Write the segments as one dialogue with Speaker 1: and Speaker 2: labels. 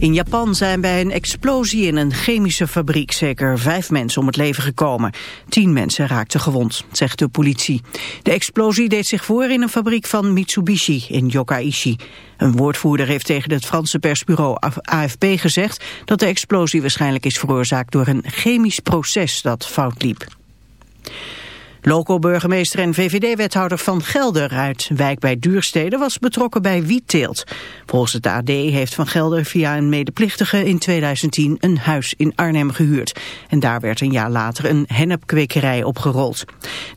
Speaker 1: In Japan zijn bij een explosie in een chemische fabriek zeker vijf mensen om het leven gekomen. Tien mensen raakten gewond, zegt de politie. De explosie deed zich voor in een fabriek van Mitsubishi in Yokkaichi. Een woordvoerder heeft tegen het Franse persbureau AFP gezegd dat de explosie waarschijnlijk is veroorzaakt door een chemisch proces dat fout liep. Loco-burgemeester en VVD-wethouder Van Gelder uit Wijk bij Duurstede was betrokken bij wietteelt. Volgens het AD heeft Van Gelder via een medeplichtige in 2010 een huis in Arnhem gehuurd. En daar werd een jaar later een hennepkwekerij opgerold.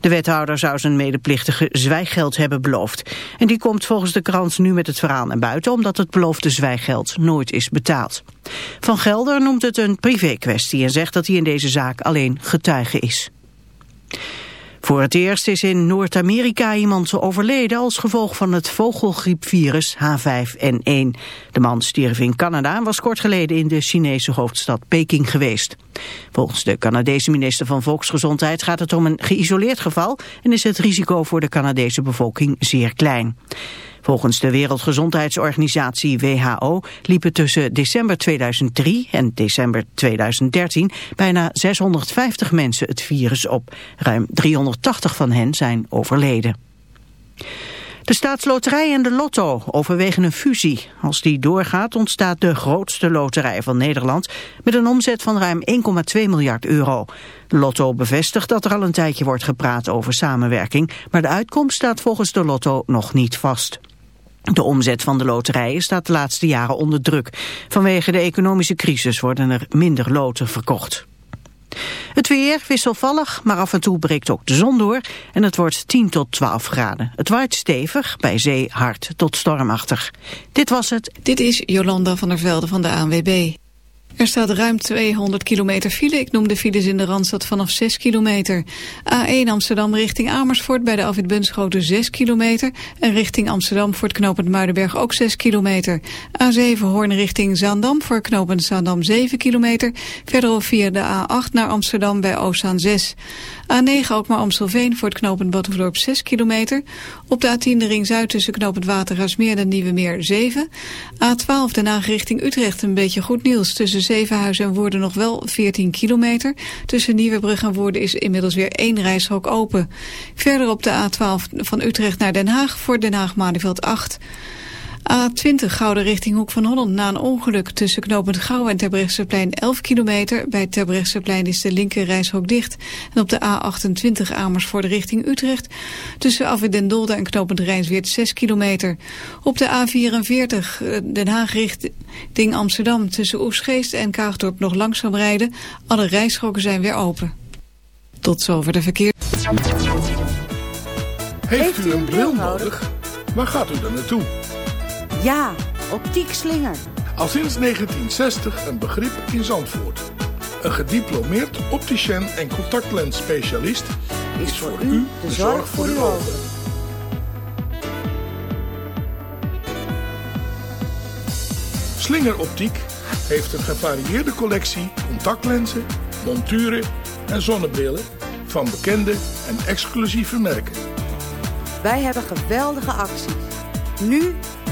Speaker 1: De wethouder zou zijn medeplichtige zwijggeld hebben beloofd. En die komt volgens de krant nu met het verhaal naar buiten omdat het beloofde zwijggeld nooit is betaald. Van Gelder noemt het een privé-kwestie en zegt dat hij in deze zaak alleen getuige is. Voor het eerst is in Noord-Amerika iemand overleden als gevolg van het vogelgriepvirus H5N1. De man stierf in Canada en was kort geleden in de Chinese hoofdstad Peking geweest. Volgens de Canadese minister van Volksgezondheid gaat het om een geïsoleerd geval en is het risico voor de Canadese bevolking zeer klein. Volgens de Wereldgezondheidsorganisatie WHO liepen tussen december 2003 en december 2013 bijna 650 mensen het virus op. Ruim 380 van hen zijn overleden. De staatsloterij en de lotto overwegen een fusie. Als die doorgaat ontstaat de grootste loterij van Nederland... met een omzet van ruim 1,2 miljard euro. De lotto bevestigt dat er al een tijdje wordt gepraat over samenwerking... maar de uitkomst staat volgens de lotto nog niet vast. De omzet van de loterijen staat de laatste jaren onder druk. Vanwege de economische crisis worden er minder loten verkocht. Het weer wisselvallig, maar af en toe breekt ook de zon door en het wordt 10 tot 12 graden. Het waait stevig, bij zee hard tot stormachtig. Dit was het.
Speaker 2: Dit is Jolanda van der Velde van de ANWB. Er staat ruim 200 kilometer file. Ik noem de files in de Randstad vanaf 6 kilometer. A1 Amsterdam richting Amersfoort bij de Afwit Bunschoten 6 kilometer. En richting Amsterdam voor het knooppunt Muidenberg ook 6 kilometer. A7 Hoorn richting Zaandam voor knooppunt Zaandam 7 kilometer. Verderop via de A8 naar Amsterdam bij Oostzaan 6. A9 ook maar Amstelveen voor het knooppunt Battenverdorp 6 kilometer. Op de A10 de ring Zuid tussen knooppunt Watergaasmeer en Nieuwe Meer 7. A12 Den Haag richting Utrecht een beetje goed nieuws. Tussen Zevenhuizen en Woerden nog wel 14 kilometer. Tussen Nieuwebrug en Woerden is inmiddels weer één reishok open. Verder op de A12 van Utrecht naar Den Haag voor Den Haag-Malieveld 8. A20 Gouden richting Hoek van Holland na een ongeluk tussen knooppunt Gouwen en Terbrechtseplein 11 kilometer. Bij Terbrechtseplein is de linker reishok dicht. En op de A28 Amersfoort richting Utrecht tussen Afwit Dolder en knooppunt Rijnsweert 6 kilometer. Op de A44 eh, Den Haag richting Amsterdam tussen Oesgeest en Kaagdorp nog langzaam rijden. Alle rijstroken zijn weer open. Tot zover de verkeer.
Speaker 3: Heeft u een bril nodig? Waar gaat u dan naartoe?
Speaker 4: Ja, optiek slinger.
Speaker 3: Al sinds 1960 een begrip in Zandvoort. Een gediplomeerd opticien en contactlensspecialist is voor u de zorg voor uw ogen. Slinger Optiek heeft een gevarieerde collectie contactlenzen, monturen en zonnebrillen van bekende en exclusieve merken.
Speaker 4: Wij hebben geweldige acties. Nu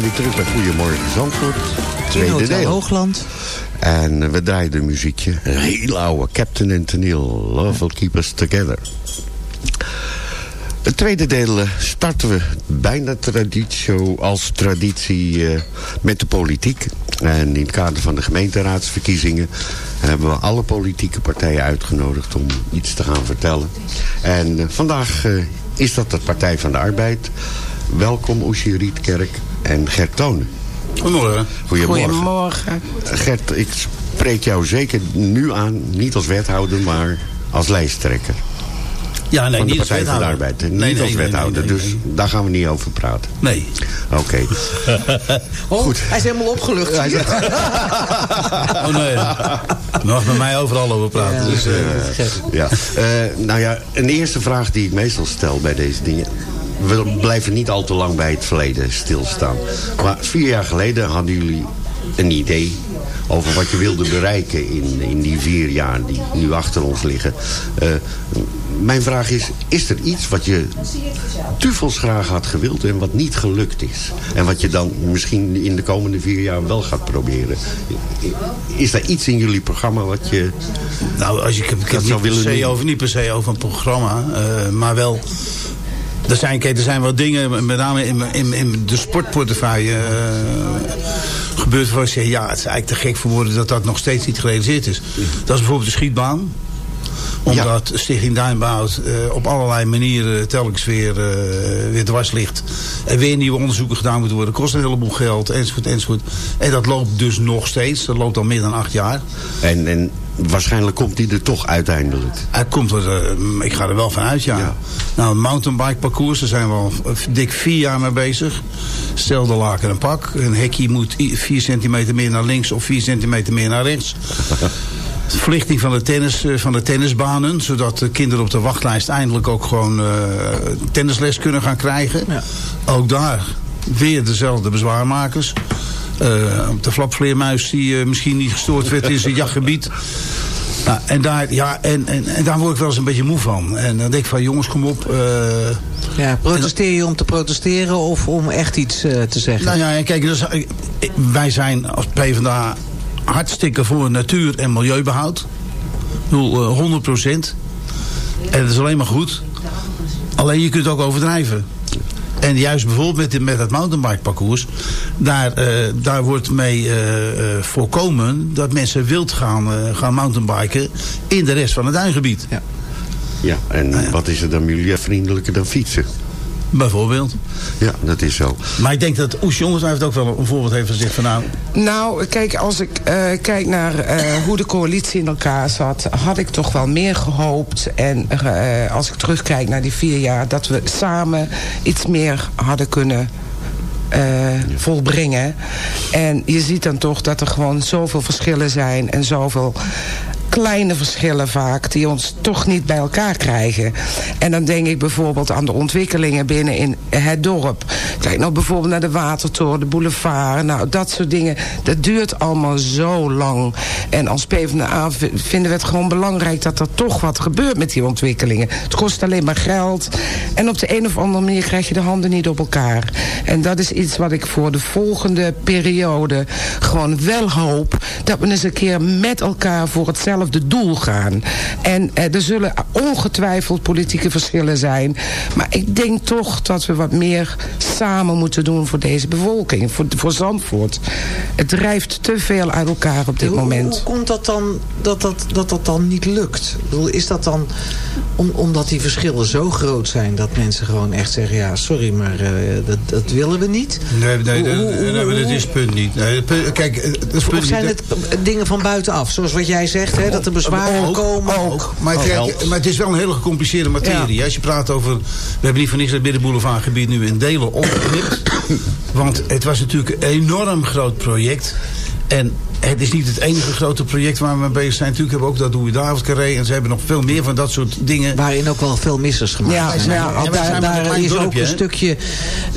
Speaker 5: Zijn weer terug bij Goedemorgen Zandvoort. Tweede deel.
Speaker 6: Hoogland.
Speaker 5: En eh, we draaien een muziekje. Een heel oude Captain and Tennille. Love will keep us together. Het tweede deel eh, starten we bijna traditie, als traditie eh, met de politiek. En in het kader van de gemeenteraadsverkiezingen hebben we alle politieke partijen uitgenodigd om iets te gaan vertellen. En vandaag is dat de Partij van de Arbeid. Welkom Oesje Rietkerk en Gert Tonen.
Speaker 7: Goedemorgen.
Speaker 5: Goedemorgen.
Speaker 6: Goedemorgen.
Speaker 5: Gert, ik spreek jou zeker nu aan, niet als wethouder, maar als lijsttrekker.
Speaker 6: Ja, nee,
Speaker 5: van de
Speaker 6: niet als
Speaker 5: Partij van de. Arbeid.
Speaker 6: Nee,
Speaker 5: niet
Speaker 6: nee,
Speaker 5: als
Speaker 6: nee, nee,
Speaker 5: wethouder,
Speaker 6: nee,
Speaker 5: dus
Speaker 6: nee.
Speaker 5: daar gaan we niet over praten.
Speaker 6: Nee.
Speaker 5: Oké.
Speaker 7: Oh,
Speaker 5: Goed.
Speaker 7: hij is helemaal opgelucht.
Speaker 6: Oh nee. Mag met mij overal over praten. dus, eh,
Speaker 5: Ja. Eh, nou ja, een eerste vraag die ik meestal stel bij deze dingen. We blijven niet al te lang bij het verleden stilstaan. Maar vier jaar geleden hadden jullie een idee over wat je wilde bereiken in, in die vier jaar die nu achter ons liggen. Eh, mijn vraag is, is er iets wat je tuvels graag had gewild en wat niet gelukt is? En wat je dan misschien in de komende vier jaar wel gaat proberen? Is er iets in jullie programma wat je...
Speaker 6: Nou, als je, ik heb, ik heb
Speaker 5: Dat
Speaker 6: niet, per se over, niet per se over een programma, eh, maar wel... Er zijn, kijk, er zijn wel dingen, met name in, in, in de sportportefeuille eh, gebeurd waar ik zeg, ja, het is eigenlijk te gek voor woorden dat dat nog steeds niet gerealiseerd is. Dat is bijvoorbeeld de schietbaan. Omdat Stichting Duinbouw eh, op allerlei manieren telkens weer, eh, weer dwars ligt. En weer nieuwe onderzoeken gedaan moeten worden. Kost een heleboel geld, enzovoort, enzovoort. En dat loopt dus nog steeds. Dat loopt al meer dan acht jaar.
Speaker 5: En, en waarschijnlijk komt die er toch uiteindelijk.
Speaker 6: Hij komt er, eh, ik ga er wel van uit, ja. Nou, mountainbike parcours, daar zijn we al dik vier jaar mee bezig. Stel de laken een pak. Een hekje moet vier centimeter meer naar links of vier centimeter meer naar rechts. Verlichting van de, tennis, eh, van de tennisbanen. Zodat de kinderen op de wachtlijst eindelijk ook gewoon eh, tennisles kunnen gaan krijgen. Ook daar weer dezelfde bezwaarmakers. Eh, de flapvleermuis die eh, misschien niet gestoord werd in zijn jachtgebied. Nou, en, daar, ja, en, en, en daar word ik wel eens een beetje moe van. En dan denk ik van jongens, kom op. eh,
Speaker 7: Ja, protesteer je om te protesteren of om echt iets te zeggen?
Speaker 6: nou ja, kijk, dus, wij zijn als PvdA hartstikke voor natuur- en milieubehoud. Ik bedoel, eh, 100 procent. En dat is alleen maar goed. Alleen je kunt ook overdrijven. En juist bijvoorbeeld met, met het mountainbike parcours... daar, eh, daar wordt mee eh, eh, voorkomen dat mensen wild gaan, gaan mountainbiken... in de rest van het duingebied.
Speaker 7: Ja.
Speaker 5: Ja, en
Speaker 6: Nou
Speaker 5: wat is er dan milieuvriendelijker dan fietsen?
Speaker 6: Bijvoorbeeld.
Speaker 5: Ja, dat is zo.
Speaker 6: Maar ik denk dat Oes Jongens heeft ook wel een voorbeeld heeft gezegd van nou...
Speaker 8: Nou, kijk, als ik eh, kijk naar eh, hoe de coalitie in elkaar zat... had ik toch wel meer gehoopt. En eh, als ik terugkijk naar die vier jaar... dat we samen iets meer hadden kunnen eh, volbrengen. En je ziet dan toch dat er gewoon zoveel verschillen zijn... en zoveel kleine verschillen vaak... die ons toch niet bij elkaar krijgen. En dan denk ik bijvoorbeeld aan de ontwikkelingen binnen in het dorp. Kijk nou bijvoorbeeld naar de Watertoren, de boulevard. Nou, dat soort dingen. Dat duurt allemaal zo lang. En als PvdA vinden we het gewoon belangrijk... dat er toch wat gebeurt met die ontwikkelingen. Het kost alleen maar geld. En op de een of andere manier krijg je de handen niet op elkaar. En dat is iets wat ik voor de volgende periode gewoon wel hoop... dat we eens een keer met elkaar voor hetzelfde doel gaan. En eh, er zullen ongetwijfeld politieke verschillen zijn. Maar ik denk toch dat we wat meer samen moeten doen voor deze bevolking. Voor, voor Zandvoort. Het drijft te veel uit elkaar op dit
Speaker 7: Hoe-
Speaker 8: moment.
Speaker 7: Hoe komt dat dan dat dat, dat, dat dan niet lukt? Ik bedoel, is dat dan om, omdat die verschillen zo groot zijn... dat mensen gewoon echt zeggen... ja, sorry, maar eh, dat, dat willen we niet?
Speaker 6: Nee, nee, dat is het punt niet. Nee, het punt- kijk, het punt
Speaker 7: Of
Speaker 6: niet-
Speaker 7: zijn het dingen van buitenaf? Zoals wat jij zegt, hè, dat er bezwaren
Speaker 6: Ook,
Speaker 7: komen.
Speaker 6: Ook. Maar, kijk, maar het is wel een hele gecompliceerde materie. Als je praat over... We hebben niet voor niks het Middenboulevardgebied nu in delen opgeknipt. Want het was natuurlijk een enorm groot project. En het is niet het enige grote project waar we mee bezig zijn. Natuurlijk hebben we ook dat Doe je David Carré. En ze hebben nog veel meer van dat soort dingen.
Speaker 7: Waarin ook wel veel missers gemaakt
Speaker 8: Ja,
Speaker 7: zijn.
Speaker 8: ja,
Speaker 7: En
Speaker 6: wij
Speaker 7: daar,
Speaker 6: zijn maar een
Speaker 7: daar is
Speaker 6: dorpje,
Speaker 7: ook een stukje...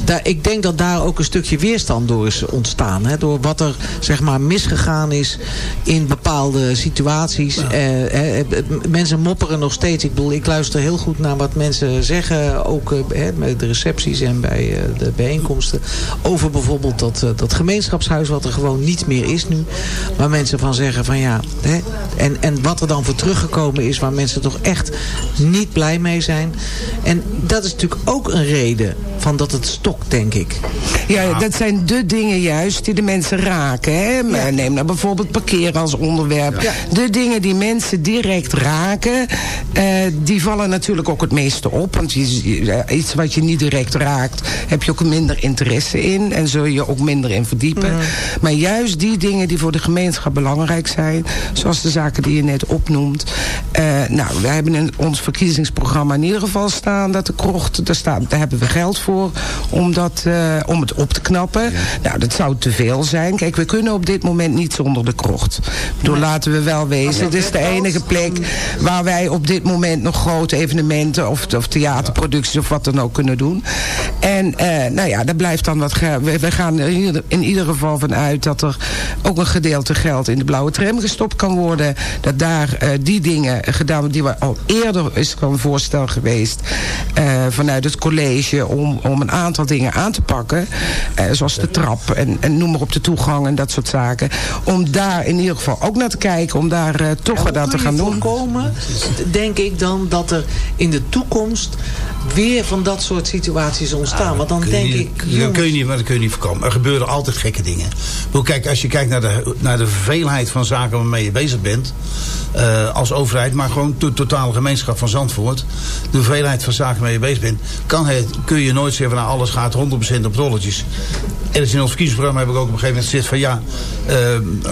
Speaker 7: Daar, ik denk dat daar ook een stukje weerstand door is ontstaan. Hè, door wat er zeg maar misgegaan is in bepaalde situaties. Eh, eh, eh, mensen mopperen nog steeds. Ik bedoel, ik luister heel goed naar wat mensen zeggen. Ook eh, met de recepties en bij eh, de bijeenkomsten. Over bijvoorbeeld dat, dat gemeenschapshuis wat er gewoon niet meer is nu. Waar mensen van zeggen van ja... Hè, en, en wat er dan voor teruggekomen is waar mensen toch echt niet blij mee zijn. En dat is natuurlijk ook een reden van dat het stokt, denk ik.
Speaker 8: Ja, dat zijn de dingen juist die de mensen raken. Hè? Maar Neem nou bijvoorbeeld parkeren als onderwerp. De dingen die mensen direct raken, eh, die vallen natuurlijk ook het meeste op. Want je, ja, iets wat je niet direct raakt, heb je ook minder interesse in. En zul je ook minder in verdiepen. Maar juist die dingen die voor de gemeenschap belangrijk zijn. Zoals de zaken die je net opnoemt. Eh, nou, we hebben in ons verkiezingsprogramma in ieder geval staan dat de krocht, daar, staat, daar hebben we geld voor om, dat, eh, om het op te knappen. Nou, dat zou te veel zijn. Kijk, we kunnen op dit moment niet zonder de krocht. Bedoel, laten we wel wezen. Het is de enige plek waar wij op dit moment nog grote evenementen of, of theaterproducties of wat dan ook kunnen doen. En eh, nou ja, daar blijft dan wat. We, we gaan er in ieder, geval van uit dat er ook een gedeelte geld in de blauwe tram gestopt kan worden. Dat daar eh, die dingen gedaan worden die we al eerder is er al een voorstel geweest eh, vanuit het college om, om een aantal dingen aan te pakken. eh, zoals de trap en, en noem maar op de toegang en dat soort zaken. Om daar in ieder geval ook naar te kijken. Om daar toch wat aan te gaan doen.
Speaker 7: voorkomen, denk ik dan, dat er in de toekomst weer van dat soort situaties ontstaan. Want dan
Speaker 6: je
Speaker 7: denk ik, jongens,
Speaker 6: kun je niet, maar dat kun je niet voorkomen. Er gebeuren altijd gekke dingen. Bedoel, kijk, als je kijkt naar de, naar de veelheid van zaken waarmee je bezig bent. eh, als overheid, maar gewoon de totale gemeenschap van Zandvoort. De veelheid van zaken waarmee je bezig bent. Kan het, kun je nooit zeggen van nou alles gaat 100% op rolletjes. En dus in ons verkiezingsprogramma heb ik ook op een gegeven moment gezegd van ja, eh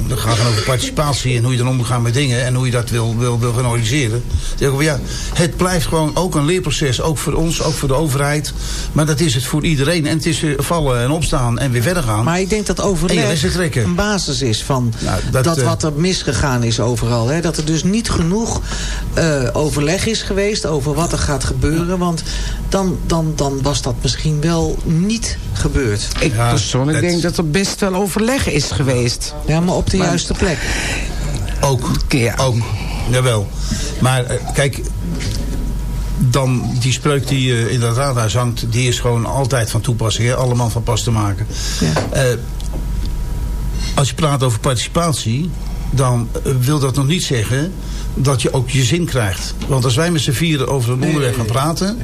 Speaker 6: we gaan gaan over participatie en hoe je dan om moet gaan met dingen en hoe je dat wil, wil, wil gaan organiseren. Dan zeg ik van ja, het blijft gewoon ook een leerproces, ook voor ons, ook voor de overheid. Maar dat is het voor iedereen. En het is weer vallen en opstaan en weer verder gaan.
Speaker 7: Maar ik denk dat overleg een basis is van
Speaker 6: dat,
Speaker 7: dat,
Speaker 6: eh,
Speaker 7: wat er misgegaan is overal. Hè? Dat er dus niet genoeg eh, overleg is geweest over wat er gaat gebeuren. Want dan, dan, dan was dat misschien wel niet gebeurd.
Speaker 8: Ik persoonlijk denk dat er best wel overleg is geweest.
Speaker 7: Ja, maar op de juiste plek.
Speaker 6: Ook. Ook. Jawel. Maar eh, kijk, dan die spreuk die eh, in dat raadhuis hangt, die is gewoon altijd van toepassing. Hè? Allemaal van pas te maken. Eh, als je praat over participatie, dan eh, wil dat nog niet zeggen dat je ook je zin krijgt. Want als wij met z'n vieren over een onderwerp gaan praten,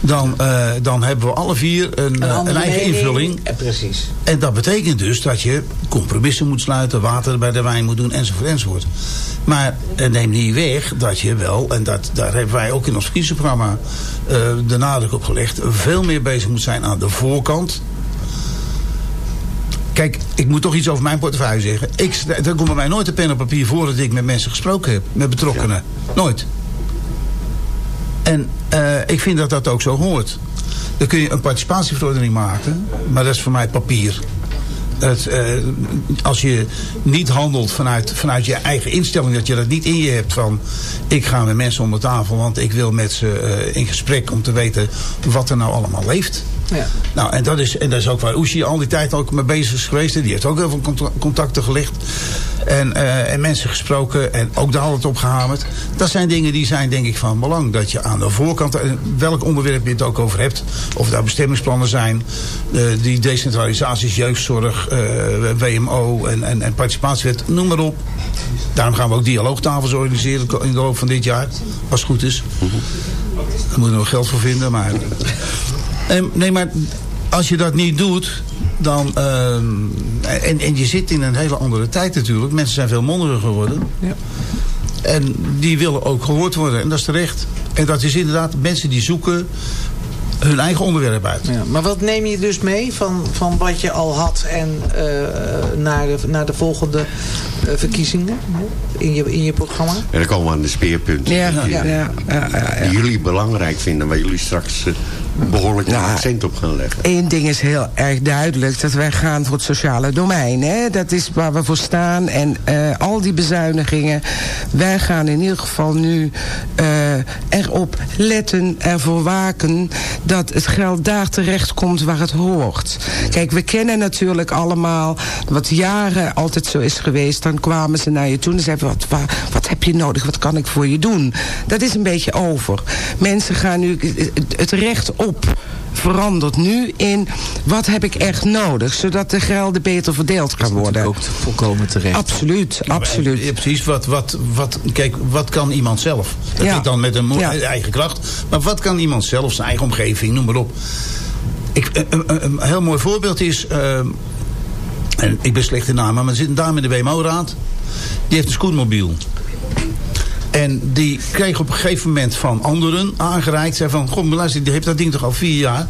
Speaker 6: Dan, eh, dan hebben we alle vier een, eh, een eigen invulling.
Speaker 7: Eh, precies.
Speaker 6: En dat betekent dus dat je compromissen moet sluiten, water bij de wijn moet doen, enzovoort, enzovoort. Maar neem niet weg dat je wel, en dat, daar hebben wij ook in ons verkiezingsprogramma eh, de nadruk op gelegd, veel meer bezig moet zijn aan de voorkant. Kijk, ik moet toch iets over mijn portefeuille zeggen. Ik, er komt bij mij nooit een pen op papier voor dat ik met mensen gesproken heb, met betrokkenen. Nooit. En eh, ik vind dat dat ook zo hoort. Dan kun je een participatieverordening maken, maar dat is voor mij papier. Eh, als je niet handelt vanuit, vanuit je eigen instelling, dat je dat niet in je hebt van ik ga met mensen om de tafel, want ik wil met ze eh, in gesprek om te weten wat er nou allemaal leeft. Nou, en dat is, en dat is ook waar Oeshi al die tijd ook mee bezig is geweest. Die heeft ook heel veel contacten gelegd. En, eh, en mensen gesproken. En ook daar het op gehamerd. Dat zijn dingen die zijn denk ik van belang. Dat je aan de voorkant, en welk onderwerp je het ook over hebt. Of daar bestemmingsplannen zijn. eh, die decentralisaties, jeugdzorg, eh, WMO en, en, en participatiewet. Noem maar op. Daarom gaan we ook dialoogtafels organiseren in de loop van dit jaar. Als het goed is. Daar moeten we nog geld voor vinden. Maar Nee, nee, maar als je dat niet doet, dan... ehm, en, en je zit in een hele andere tijd natuurlijk. Mensen zijn veel mondiger geworden.
Speaker 7: Ja.
Speaker 6: En die willen ook gehoord worden. En dat is terecht. En dat is inderdaad mensen die zoeken hun eigen onderwerp uit.
Speaker 7: Ja, maar wat neem je dus mee van, van wat je al had en eh, naar, de, naar de volgende eh, verkiezingen in je, in je programma?
Speaker 5: En dan komen we aan de speerpunten.
Speaker 8: Ja,
Speaker 5: die,
Speaker 8: ja, ja, ja, ja.
Speaker 5: die jullie belangrijk vinden. Waar jullie straks eh, behoorlijk een accent op gaan leggen.
Speaker 8: Eén ding is heel erg duidelijk. Dat wij gaan voor het sociale domein. Hè? Dat is waar we voor staan. En eh, al die bezuinigingen. Wij gaan in ieder geval nu eh, erop letten. Ervoor waken. Dat het geld daar terecht komt waar het hoort. Kijk, we kennen natuurlijk allemaal. Wat jaren altijd zo is geweest. Dan kwamen ze naar je toe. En zeiden wat, wat, wat heb je nodig? Wat kan ik voor je doen? Dat is een beetje over. Mensen gaan nu het- het recht op verandert nu in wat heb ik echt nodig, zodat de gelden beter verdeeld kan worden.
Speaker 7: Ook volkomen terecht.
Speaker 8: Absoluut, absoluut.
Speaker 6: Ja, precies. Wat, wat, wat, kijk, wat kan iemand zelf? Dat
Speaker 8: Ja.
Speaker 6: dan met een
Speaker 8: Ja.
Speaker 6: eigen kracht. Maar wat kan iemand zelf, zijn eigen omgeving, noem maar op. Ik, een, een- een heel mooi voorbeeld is... ehm, en ik ben slecht in namen, maar er zit een dame in de WMO-raad. Die heeft een scootmobiel. En die kreeg op een gegeven moment van anderen aangereikt. Zei van, goh, maar luister, die heeft dat ding toch al vier jaar.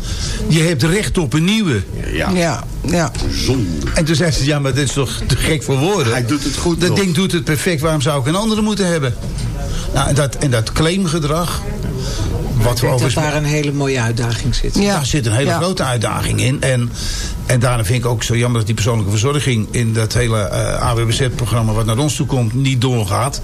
Speaker 6: Je hebt recht op een nieuwe.
Speaker 5: Ja.
Speaker 8: Ja, ja.
Speaker 5: Zonde.
Speaker 6: En toen zei ze, ja, maar dit is toch te gek voor woorden.
Speaker 5: Hij doet het goed
Speaker 6: Dat
Speaker 5: toch?
Speaker 6: ding doet het perfect, waarom zou ik een andere moeten hebben? Nou, en dat, en dat claimgedrag... Wat
Speaker 7: Ik
Speaker 6: we
Speaker 7: denk dat daar een hele mooie uitdaging zit.
Speaker 8: Ja.
Speaker 6: Daar zit een hele
Speaker 8: Ja.
Speaker 6: grote uitdaging in. En, en daarom vind ik ook zo jammer dat die persoonlijke verzorging... in dat hele eh AWBZ-programma wat naar ons toe komt, niet doorgaat.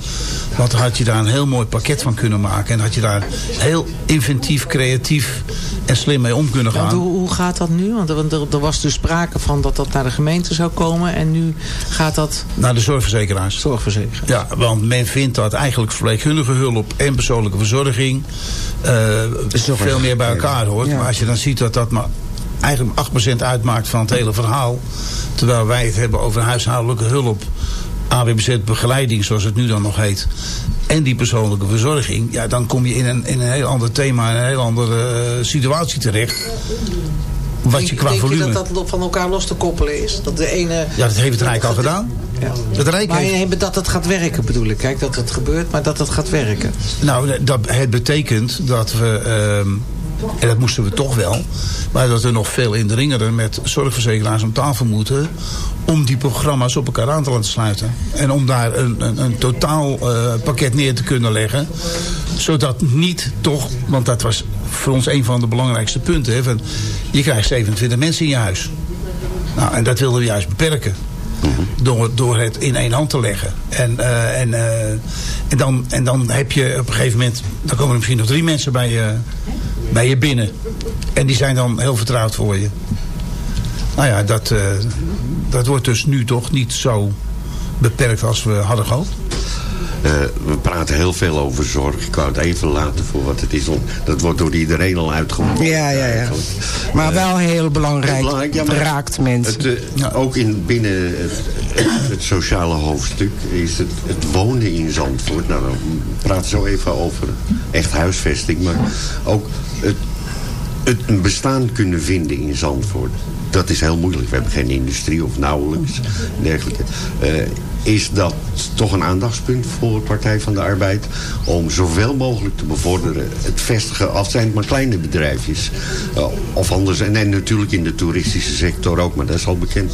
Speaker 6: Want dan had je daar een heel mooi pakket van kunnen maken. En had je daar heel inventief, creatief en slim mee om kunnen
Speaker 7: Want
Speaker 6: gaan.
Speaker 7: hoe, hoe gaat dat nu? Want er, was dus sprake van dat dat naar de gemeente zou komen. En nu gaat dat
Speaker 6: Naar de zorgverzekeraars.
Speaker 7: zorgverzekeren.
Speaker 6: Ja, want men vindt dat eigenlijk verpleegkundige hulp en persoonlijke verzorging eh, veel meer bij elkaar hoort.
Speaker 8: Ja.
Speaker 6: Maar als je dan ziet dat dat maar eigenlijk 8% uitmaakt van het hele verhaal. Terwijl wij het hebben over huishoudelijke hulp, AWBZ begeleiding zoals het nu dan nog heet. En die persoonlijke verzorging. Ja, dan kom je in een, in een heel ander thema, in een heel andere eh, situatie terecht. Wat je
Speaker 7: Denk-
Speaker 6: qua
Speaker 7: denk
Speaker 6: volume...
Speaker 7: je dat dat van elkaar los te koppelen is? Dat de ene...
Speaker 6: Ja, dat heeft het Rijk al gedaan.
Speaker 7: Ja.
Speaker 6: Het Rijk
Speaker 7: Maar
Speaker 6: heeft...
Speaker 7: dat het gaat werken bedoel ik. Kijk, dat het gebeurt, maar dat het gaat werken.
Speaker 6: Nou, dat, het betekent dat we, ehm, en dat moesten we toch wel, maar dat we nog veel indringender met zorgverzekeraars om tafel moeten om die programma's op elkaar aan te laten sluiten. En om daar een, een, een totaal eh, pakket neer te kunnen leggen. Zodat niet toch, want dat was voor ons een van de belangrijkste punten. Hè, van, je krijgt 27 mensen in je huis. Nou, en dat wilden we juist beperken. Door, door het in één hand te leggen. En, eh, en, eh, en, dan, en dan heb je op een gegeven moment... dan komen er misschien nog drie mensen bij je, bij je binnen. En die zijn dan heel vertrouwd voor je. Nou ja, dat, eh, dat wordt dus nu toch niet zo beperkt als we hadden gehoopt.
Speaker 5: Eh, we praten heel veel over zorg. Ik wou het even laten voor wat het is. Want dat wordt door iedereen al uitgevoerd.
Speaker 8: Ja, ja, ja. Maar wel heel belangrijk.
Speaker 5: Heel belangrijk, ja, maar
Speaker 8: het raakt mensen.
Speaker 5: Het, eh, Ook in, binnen het, het sociale hoofdstuk is het, het wonen in Zandvoort. Nou, we praten zo even over echt huisvesting. Maar ook het, het een bestaan kunnen vinden in Zandvoort. Dat is heel moeilijk. We hebben geen industrie of nauwelijks. Dergelijke. Eh, is dat toch een aandachtspunt voor Partij van de Arbeid... om zoveel mogelijk te bevorderen het vestigen... al zijn het maar kleine bedrijfjes. eh, of anders. En, en natuurlijk in de toeristische sector ook, maar dat is al bekend.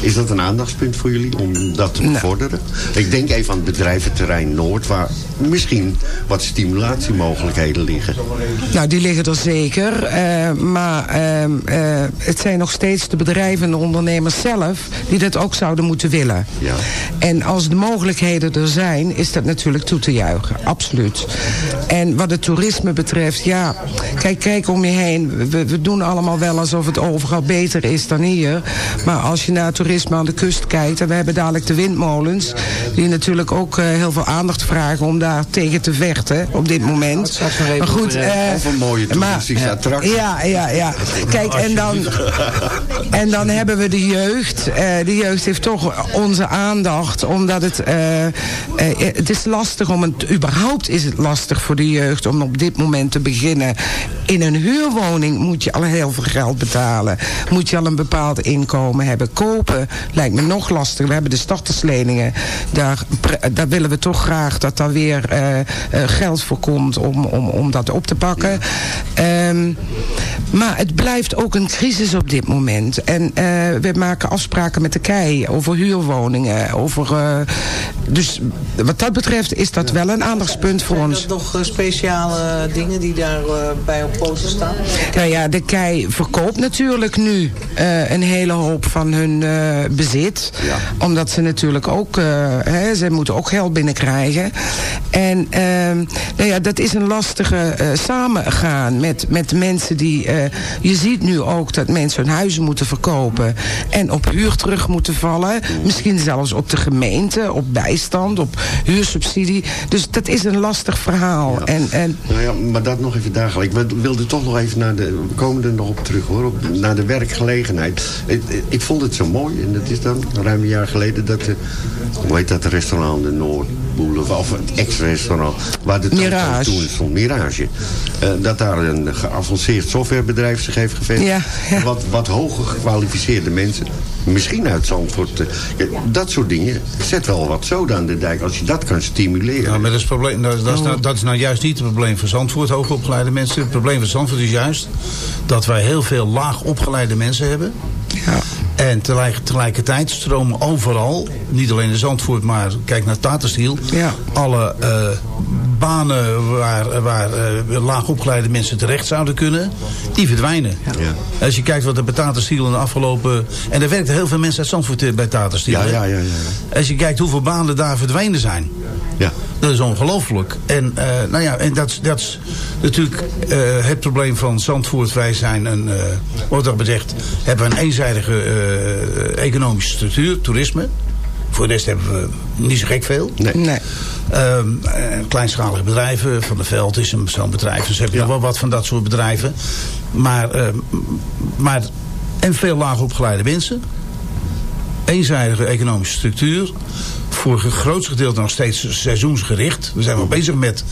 Speaker 5: Is dat een aandachtspunt voor jullie om dat te bevorderen? Ik denk even aan het bedrijventerrein Noord... waar misschien wat stimulatiemogelijkheden liggen.
Speaker 8: Nou, die liggen er zeker. eh, maar ehm, eh, het zijn nog steeds de bedrijven en de ondernemers zelf... die dat ook zouden moeten willen.
Speaker 5: Ja.
Speaker 8: En als de mogelijkheden er zijn, is dat natuurlijk toe te juichen. Absoluut. En wat het toerisme betreft, ja... Kijk, kijk om je heen. We, we doen allemaal wel alsof het overal beter is dan hier. Maar als je naar toerisme aan de kust kijkt... en we hebben dadelijk de windmolens... die natuurlijk ook eh, heel veel aandacht vragen... om daar tegen te vechten op dit moment. Maar goed, eh,
Speaker 5: Of een mooie
Speaker 8: maar-
Speaker 5: toeristische attractie.
Speaker 8: Ja, ja, ja. Kijk, en dan, en dan hebben we de jeugd. Eh, de jeugd heeft toch onze aandacht, omdat het, eh, eh, het is lastig om het, überhaupt is het lastig voor de jeugd om op dit moment te beginnen. In een huurwoning moet je al heel veel geld betalen. Moet je al een bepaald inkomen hebben. Kopen lijkt me nog lastiger. We hebben de startersleningen. Daar, daar willen we toch graag dat daar weer geld voor komt om, om, om dat op te pakken. Ehm, maar het blijft ook een crisis op dit moment. En eh, we maken afspraken met de KEI over huurwoningen. Over, eh, dus wat dat betreft is dat wel een aandachtspunt voor
Speaker 7: Zijn
Speaker 8: ons.
Speaker 7: er nog eh, speciale dingen die daarbij bij op poten staan?
Speaker 8: Nou ja, de KEI verkoopt natuurlijk nu eh, een hele hoop van hun eh, bezit. Omdat ze natuurlijk ook, eh, hè, ze moeten ook geld binnenkrijgen. En ehm, nou ja, dat is een lastige eh, samengaan met, met mensen die... eh, je ziet nu ook dat mensen hun huizen moeten verkopen en op huur terug moeten vallen. Misschien zelfs op de gemeente, op bijstand, op huursubsidie. Dus dat is een lastig verhaal. En, en
Speaker 5: Nou ja, maar dat nog even dagelijks. Ik wilde toch nog even naar de... We komen er nog op terug hoor. Op, naar de werkgelegenheid. Ik, ik vond het zo mooi. En dat is dan ruim een jaar geleden dat... De, hoe heet dat restaurant? De Noordboulevard. Of het ex-restaurant. Waar de toen stond. Mirage. Eh, dat daar een geavanceerd softwarebedrijf zich heeft gevestigd.
Speaker 8: Ja, ja.
Speaker 5: Wat, wat hoger gekwalificeerde mensen. Misschien uit Zandvoort. eh, dat soort dingen. Zet wel wat zoden aan de dijk. Als je dat kan stimuleren.
Speaker 6: Ja, maar dat is, het probleem, dat, dat, is nou, dat is nou juist niet het probleem van Zandvoort, hoogopgeleide mensen. Het probleem van Zandvoort is juist dat wij heel veel laag opgeleide mensen hebben.
Speaker 8: Ja.
Speaker 6: En tegelijk, tegelijkertijd stromen overal, niet alleen in Zandvoort, maar kijk naar Tata Steel,
Speaker 8: Ja.
Speaker 6: alle eh, banen waar, waar eh, laag opgeleide mensen terecht zouden kunnen, die verdwijnen.
Speaker 5: Ja.
Speaker 6: Als je kijkt wat er bij in de afgelopen... En er werkten heel veel mensen uit Zandvoort eh, bij Tata Steel.
Speaker 5: Ja, ja, ja, ja.
Speaker 6: Als je kijkt hoeveel banen daar verdwenen zijn.
Speaker 5: Ja.
Speaker 6: Dat is ongelooflijk. En, eh, nou ja, en dat, is- dat is natuurlijk eh, het probleem van Zandvoort. Wij zijn een, eh, wat dat betreft, hebben een eenzijdige eh, economische structuur, toerisme. Voor de rest hebben we niet zo gek veel.
Speaker 5: Nee.
Speaker 8: Nee.
Speaker 6: Ehm, eh, kleinschalige bedrijven, Van de Veld is een zo'n bedrijf. Dus heb je
Speaker 5: Ja.
Speaker 6: nog wel wat van dat soort bedrijven. Maar, ehm, maar en veel laag opgeleide mensen. Eenzijdige economische structuur. Voor het grootste gedeelte nog steeds seizoensgericht. We zijn wel bezig met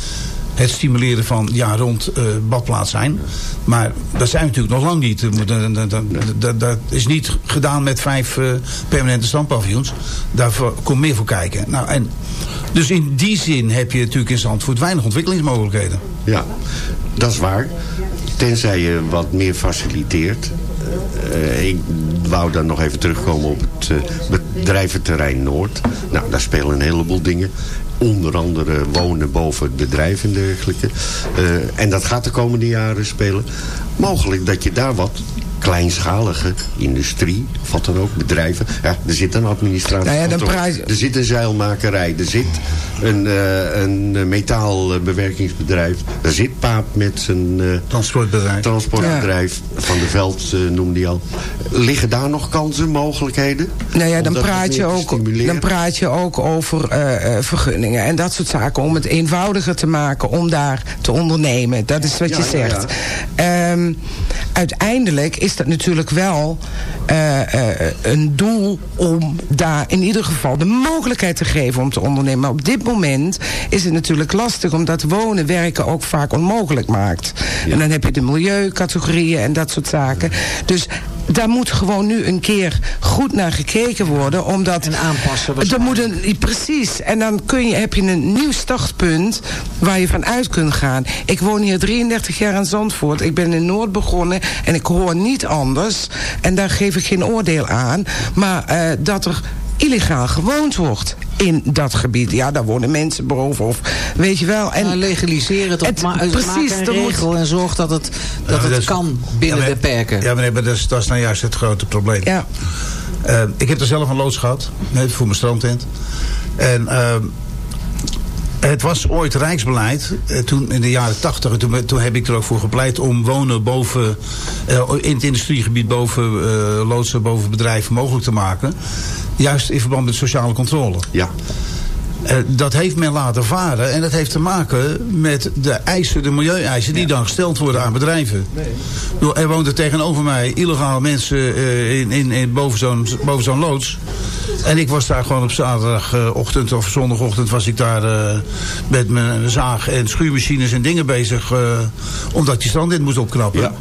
Speaker 6: het stimuleren van ja rond eh, badplaats zijn. Maar dat zijn we natuurlijk nog lang niet. Dat, dat, is niet gedaan met vijf eh, permanente standpaviljoens. Daarvoor komt meer voor kijken. Nou, en, dus in die zin heb je natuurlijk in Zandvoort weinig ontwikkelingsmogelijkheden.
Speaker 5: Ja, dat is waar. Tenzij je wat meer faciliteert. Eh, ik wou dan nog even terugkomen op het bedrijventerrein Noord. Nou, daar spelen een heleboel dingen. Onder andere wonen boven het bedrijf en dergelijke. Eh, en dat gaat de komende jaren spelen. Mogelijk dat je daar wat kleinschalige industrie, of wat dan ook, bedrijven. Ja, er zit een administratie.
Speaker 8: Nou ja, praat
Speaker 5: Er zit een zeilmakerij, er zit een, eh, een eh, metaalbewerkingsbedrijf. Er zit Paap met zijn eh,
Speaker 6: Transportbedrijf.
Speaker 5: transportbedrijf. Van de Veld eh, noemde hij al. Liggen daar nog kansen, mogelijkheden?
Speaker 8: Nou ja, dan praat, je ook, dan praat je ook over eh, eh, vergunningen en dat soort zaken. Om het eenvoudiger te maken om daar te ondernemen. Dat is wat
Speaker 5: Ja,
Speaker 8: je
Speaker 5: ja,
Speaker 8: zegt. Ehm, uiteindelijk is dat natuurlijk wel eh, eh, een doel om daar in ieder geval de mogelijkheid te geven om te ondernemen. Maar op dit moment is het natuurlijk lastig omdat wonen, werken ook vaak onmogelijk maakt. En dan heb je de milieucategorieën en dat soort zaken. Dus daar moet gewoon nu een keer goed naar gekeken worden. Omdat
Speaker 7: En aanpassen
Speaker 8: Er moet een, precies. En dan kun je, heb je een nieuw startpunt waar je van uit kunt gaan. Ik woon hier 33 jaar in Zandvoort. Ik ben in Noord begonnen en ik hoor niet anders. En daar geef ik geen oordeel aan. Maar eh, dat er illegaal gewoond wordt in dat gebied. Ja, daar wonen mensen boven. Of, weet je wel. En
Speaker 7: Nou, legaliseer het,
Speaker 8: Het-
Speaker 7: op, ma
Speaker 8: precies,
Speaker 7: maak een
Speaker 8: moet-
Speaker 7: regel en zorg dat het, dat
Speaker 6: Ja,
Speaker 7: het
Speaker 6: dat is-
Speaker 7: kan binnen
Speaker 6: Ja, maar-
Speaker 7: de perken.
Speaker 6: Ja, nee, maar dat, is, dat is nou juist het grote probleem.
Speaker 8: ja,
Speaker 6: Eh, ik heb er zelf een loods gehad, nee, voor mijn strandtent. En ehm, het was ooit rijksbeleid, eh, toen in de jaren tachtig. Toen, toen heb ik er ook voor gepleit om wonen boven, eh, in het industriegebied boven eh, loodsen, boven bedrijven mogelijk te maken. Juist in verband met sociale controle.
Speaker 5: Ja,
Speaker 6: Eh, dat heeft men laten varen en dat heeft te maken met de eisen, de milieueisen die dan gesteld worden aan bedrijven. Bedoel, Er woonden tegenover mij illegale mensen eh, in, in, in, boven zo'n loods. En ik was daar gewoon op zaterdagochtend of zondagochtend was ik daar eh, met mijn zaag en schuurmachines en dingen bezig. omdat die strand in moest opknappen.
Speaker 5: Ja.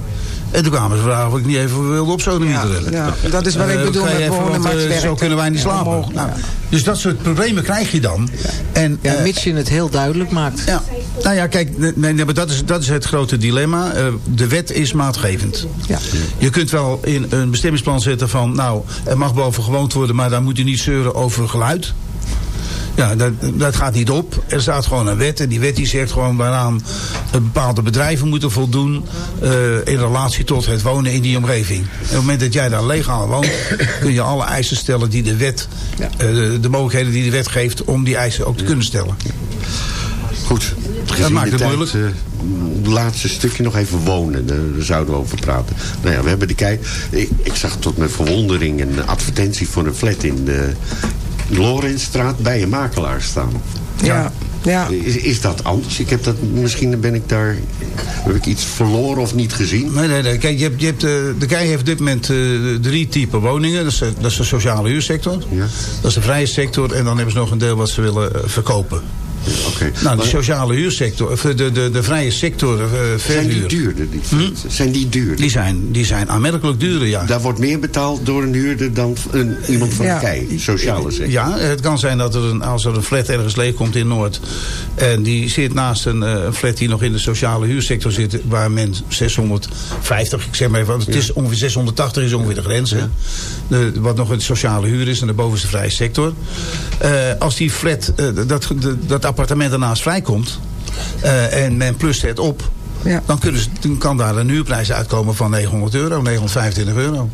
Speaker 6: En toen kwamen ze vragen of ik niet even wilde opsodemieteren.
Speaker 8: ja, dat is wat ik
Speaker 6: Eh,
Speaker 8: bedoel
Speaker 6: je
Speaker 8: met wonen,
Speaker 6: want,
Speaker 8: maar
Speaker 6: eh. Zo kunnen wij niet
Speaker 8: Ja,
Speaker 6: slapen. Nou,
Speaker 8: ja.
Speaker 6: Dus dat soort problemen krijg je dan. En,
Speaker 7: Ja,
Speaker 6: eh,
Speaker 7: mits je het heel duidelijk maakt.
Speaker 6: ja, nou ja, kijk, nee, nee, maar dat is, dat is het grote dilemma. De wet is maatgevend.
Speaker 8: Ja.
Speaker 6: Je kunt wel in een bestemmingsplan zetten van... nou, er mag boven gewoond worden, maar daar moet u niet zeuren over geluid. Ja, dat, dat gaat niet op. Er staat gewoon een wet. En die wet die zegt gewoon waaraan bepaalde bedrijven moeten voldoen... eh, in relatie tot het wonen in die omgeving. En op het moment dat jij daar legaal woont... kun je alle eisen stellen die de wet... eh, de, de mogelijkheden die de wet geeft om die eisen ook te kunnen stellen.
Speaker 5: goed. Gezien
Speaker 6: maakt het
Speaker 5: tijd,
Speaker 6: moeilijk.
Speaker 5: eh, het laatste stukje nog even wonen. Daar, daar zouden we over praten. Nou ja, we hebben de kijk. Ik, ik zag tot mijn verwondering een advertentie voor een flat in de Lorenzstraat bij een makelaar staan.
Speaker 8: Ja, ja.
Speaker 5: Is, is dat anders? Ik heb dat, misschien ben ik daar, heb ik iets verloren of niet gezien.
Speaker 6: Nee, nee, nee. Kijk, je hebt, je hebt, eh, de KEI heeft op dit moment eh, drie typen woningen. Dat is, eh, dat is de sociale huursector.
Speaker 5: Ja.
Speaker 6: Dat is de vrije sector. En dan hebben ze nog een deel wat ze willen verkopen.
Speaker 5: Oké.
Speaker 6: Nou, de sociale huursector, of de, de, de vrije sector uh,
Speaker 5: zijn die
Speaker 6: verhuur.
Speaker 5: duurder, die? Zijn die duurder?
Speaker 6: Die zijn, die zijn aanmerkelijk duurder, ja.
Speaker 5: Daar wordt meer betaald door een huurder dan een, iemand van
Speaker 6: Ja.
Speaker 5: de kei, sociale sector.
Speaker 6: Ja, het kan zijn dat er een, als er een flat ergens leeg komt in Noord... en die zit naast een, eh, een flat die nog in de sociale huursector zit... waar men 650, ik zeg maar even, het is ongeveer 680 is ongeveer de grens. hè. De, wat nog een sociale huur is en de vrije sector. Eh, als die flat, eh, dat, de- dat appartement ernaast vrijkomt... eh, en men plust het op... Dan, kunnen ze, dan kan daar een huurprijs uitkomen van 900 euro, 925 euro.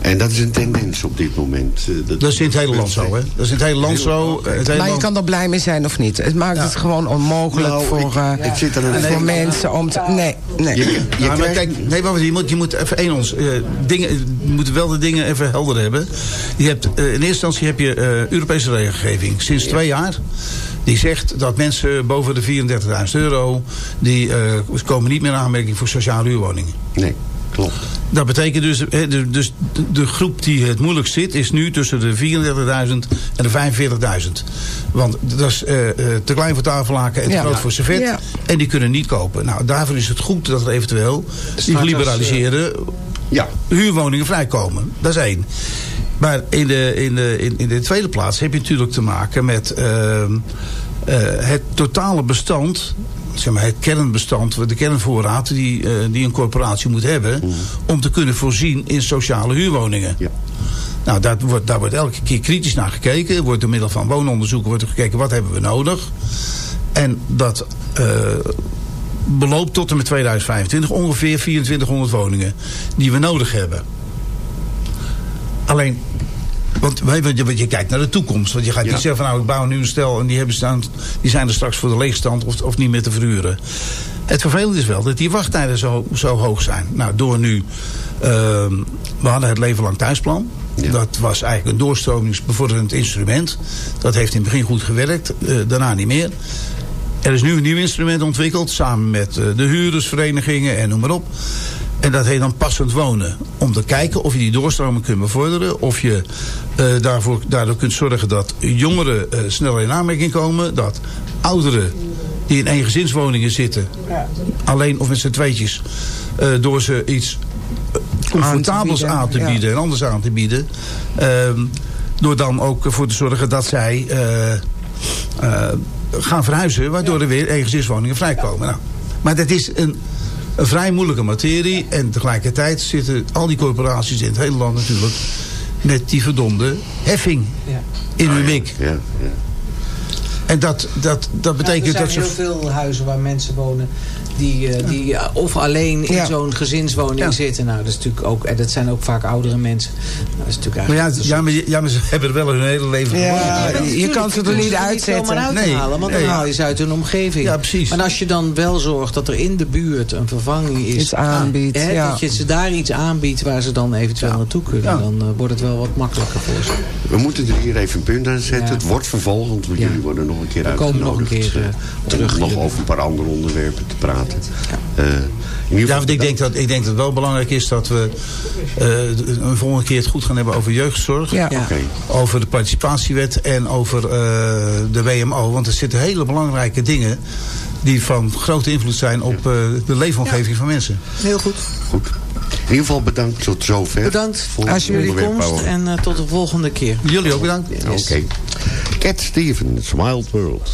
Speaker 5: En dat is een tendens op dit moment. eh,
Speaker 6: Dat is in het hele land zo, hè? Dat is in het hele land zo. Het hele
Speaker 8: Maar je
Speaker 6: land-
Speaker 8: kan er blij mee zijn of niet. Het maakt het gewoon onmogelijk
Speaker 6: Nou,
Speaker 8: voor,
Speaker 6: ik-
Speaker 8: eh,
Speaker 6: ik zit er een-
Speaker 8: voor
Speaker 6: Nee.
Speaker 8: mensen om te... Nee, nee.
Speaker 6: Ja, maar kijk, nee, maar je moet, je moet even één ons. eh, dingen, je moet wel de dingen even helder hebben. Je hebt, in eerste instantie heb je eh, Europese regelgeving. Sinds twee jaar. Die zegt dat mensen boven de 34.000 euro... die eh, komen niet meer in aanmerking voor sociale huurwoningen.
Speaker 5: Nee, klopt.
Speaker 6: Dat betekent dus, hè, de, dus de- groep die het moeilijkst zit... is nu tussen de 34.000 en de 45.000. Want dat is eh, eh, te klein voor tafellaken en te
Speaker 8: Ja.
Speaker 6: groot voor servet.
Speaker 8: Ja.
Speaker 6: En die kunnen niet kopen. Nou, daarvoor is het goed dat er eventueel... die geliberaliseerde
Speaker 5: ja.
Speaker 6: huurwoningen vrijkomen. Dat is één. Maar in de, in, de, in, in de tweede plaats heb je natuurlijk te maken met... ehm, eh, het totale bestand zeg maar, het kernbestand, de kernvoorraad die, eh, die een corporatie moet hebben... om te kunnen voorzien in sociale huurwoningen. Nou, daar wordt, daar wordt elke keer kritisch naar gekeken. Er wordt door middel van woononderzoeken wordt er gekeken wat hebben we nodig. En dat eh, beloopt tot en met 2025 ongeveer 2400 woningen die we nodig hebben. Alleen, want je, want je kijkt naar de toekomst. Want je gaat
Speaker 5: Ja.
Speaker 6: niet zeggen van nou ik bouw nu een stel en die, hebben staan, die zijn er straks voor de leegstand of, of niet meer te verhuren. Het vervelende is wel dat die wachttijden zo, zo hoog zijn. Nou, door nu, ehm, we hadden het leven lang thuisplan. Dat was eigenlijk een doorstromingsbevorderend instrument. Dat heeft in het begin goed gewerkt, eh, daarna niet meer. Er is nu een nieuw instrument ontwikkeld, samen met eh, de huurdersverenigingen en noem maar op. En dat heet dan passend wonen. Om te kijken of je die doorstroming kunt bevorderen. Of je eh, daarvoor, daardoor kunt zorgen dat jongeren eh, sneller in aanmerking komen. Dat ouderen die in eengezinswoningen zitten. Alleen of met z'n tweetjes. eh, door ze iets comfortabels
Speaker 8: bieden,
Speaker 6: aan te
Speaker 8: ja.
Speaker 6: bieden en anders aan te bieden. ehm, door dan ook ervoor te zorgen dat zij gaan verhuizen. Waardoor er weer eengezinswoningen vrijkomen. Nou, maar dat is een, een vrij moeilijke materie. En tegelijkertijd zitten al die corporaties in het hele land natuurlijk... met die verdomde heffing in hun mik.
Speaker 5: Ja, ja.
Speaker 6: En dat, dat, dat betekent
Speaker 7: er
Speaker 6: dat
Speaker 7: zijn
Speaker 6: ze...
Speaker 7: heel veel huizen waar mensen wonen die, eh, die eh, of alleen in
Speaker 6: Ja.
Speaker 7: zo'n gezinswoning
Speaker 6: Ja.
Speaker 7: zitten. Nou, dat is natuurlijk ook, en dat zijn ook vaak oudere mensen. Nou, dat is natuurlijk
Speaker 6: Maar ja,
Speaker 7: eigenlijk
Speaker 6: ja, maar, ja, maar ze hebben er wel hun hele leven
Speaker 8: Ja, je kan ze er niet uitzetten.
Speaker 7: zomaar uit
Speaker 6: Nee,
Speaker 7: halen, want
Speaker 6: nee.
Speaker 7: dan haal je ze uit hun omgeving.
Speaker 6: Ja, precies.
Speaker 7: Maar als je dan wel zorgt dat er in de buurt een vervanging is...
Speaker 8: Iets aanbiedt,
Speaker 7: hè,
Speaker 8: ja.
Speaker 7: Dat je ze daar iets aanbiedt waar ze dan eventueel naartoe kunnen...
Speaker 6: Ja.
Speaker 7: dan eh, wordt het wel wat makkelijker voor ze.
Speaker 5: We moeten er hier even een punt aan zetten.
Speaker 7: Ja.
Speaker 5: Het wordt vervolgd, want jullie worden nog een keer
Speaker 7: We komen
Speaker 5: uitgenodigd.
Speaker 7: nog een keer, eh,
Speaker 5: om
Speaker 7: terug
Speaker 5: nog over een paar andere onderwerpen te praten. Eh,
Speaker 6: Ja,
Speaker 5: geval
Speaker 6: want ik denk, dat, ik denk dat het wel belangrijk is dat we eh, een volgende keer het goed gaan hebben over jeugdzorg.
Speaker 8: Ja.
Speaker 7: Ja.
Speaker 5: Oké.
Speaker 6: Over de participatiewet en over eh, de WMO. Want er zitten hele belangrijke dingen die van grote invloed zijn op eh, de leefomgeving van mensen.
Speaker 7: Heel goed.
Speaker 5: Goed. In ieder geval bedankt tot zover.
Speaker 7: Bedankt
Speaker 5: voor het
Speaker 7: jullie komst en eh, tot de volgende keer.
Speaker 6: Jullie ook bedankt.
Speaker 5: Oké. Cat Stevens, Wild World.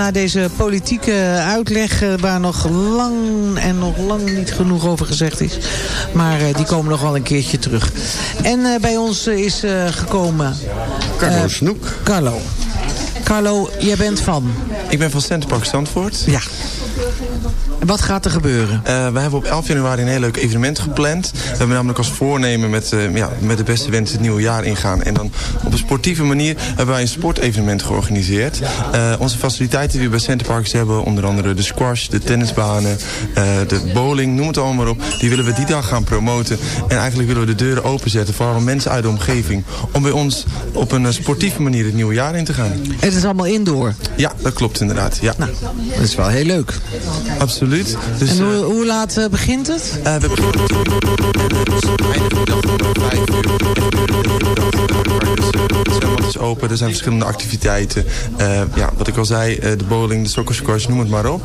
Speaker 7: Naar deze politieke uitleg... Uh, waar nog lang en nog lang niet genoeg over gezegd is. Maar uh, die komen nog wel een keertje terug. En bij ons is gekomen...
Speaker 5: Carlo Snoek.
Speaker 7: Carlo. Carlo, jij bent van?
Speaker 9: Ik ben van Centerpark Zandvoort.
Speaker 7: Ja. Wat gaat er gebeuren? Uh,
Speaker 9: we hebben op 11 januari een heel leuk evenement gepland. We hebben namelijk als voornemen met, uh, ja, met de beste wensen het nieuwe jaar ingaan. En dan op een sportieve manier hebben wij een sportevenement georganiseerd. Uh, onze faciliteiten die we bij Centerparks hebben, onder andere de squash, de tennisbanen, de bowling, noem het allemaal maar op. Die willen we die dag gaan promoten. En eigenlijk willen we de deuren openzetten voor alle mensen uit de omgeving. Om bij ons op een sportieve manier het nieuwe jaar in te gaan.
Speaker 7: Het is allemaal indoor?
Speaker 9: Ja, dat klopt inderdaad. Ja.
Speaker 7: Nou, dat is wel heel leuk.
Speaker 9: Absoluut.
Speaker 7: Dus, en hoe, uh, hoe laat uh, begint het?
Speaker 9: Uh, we beginnen het is open, er zijn verschillende activiteiten. ja, wat ik al zei, de bowling, de soccersquash, noem het maar op.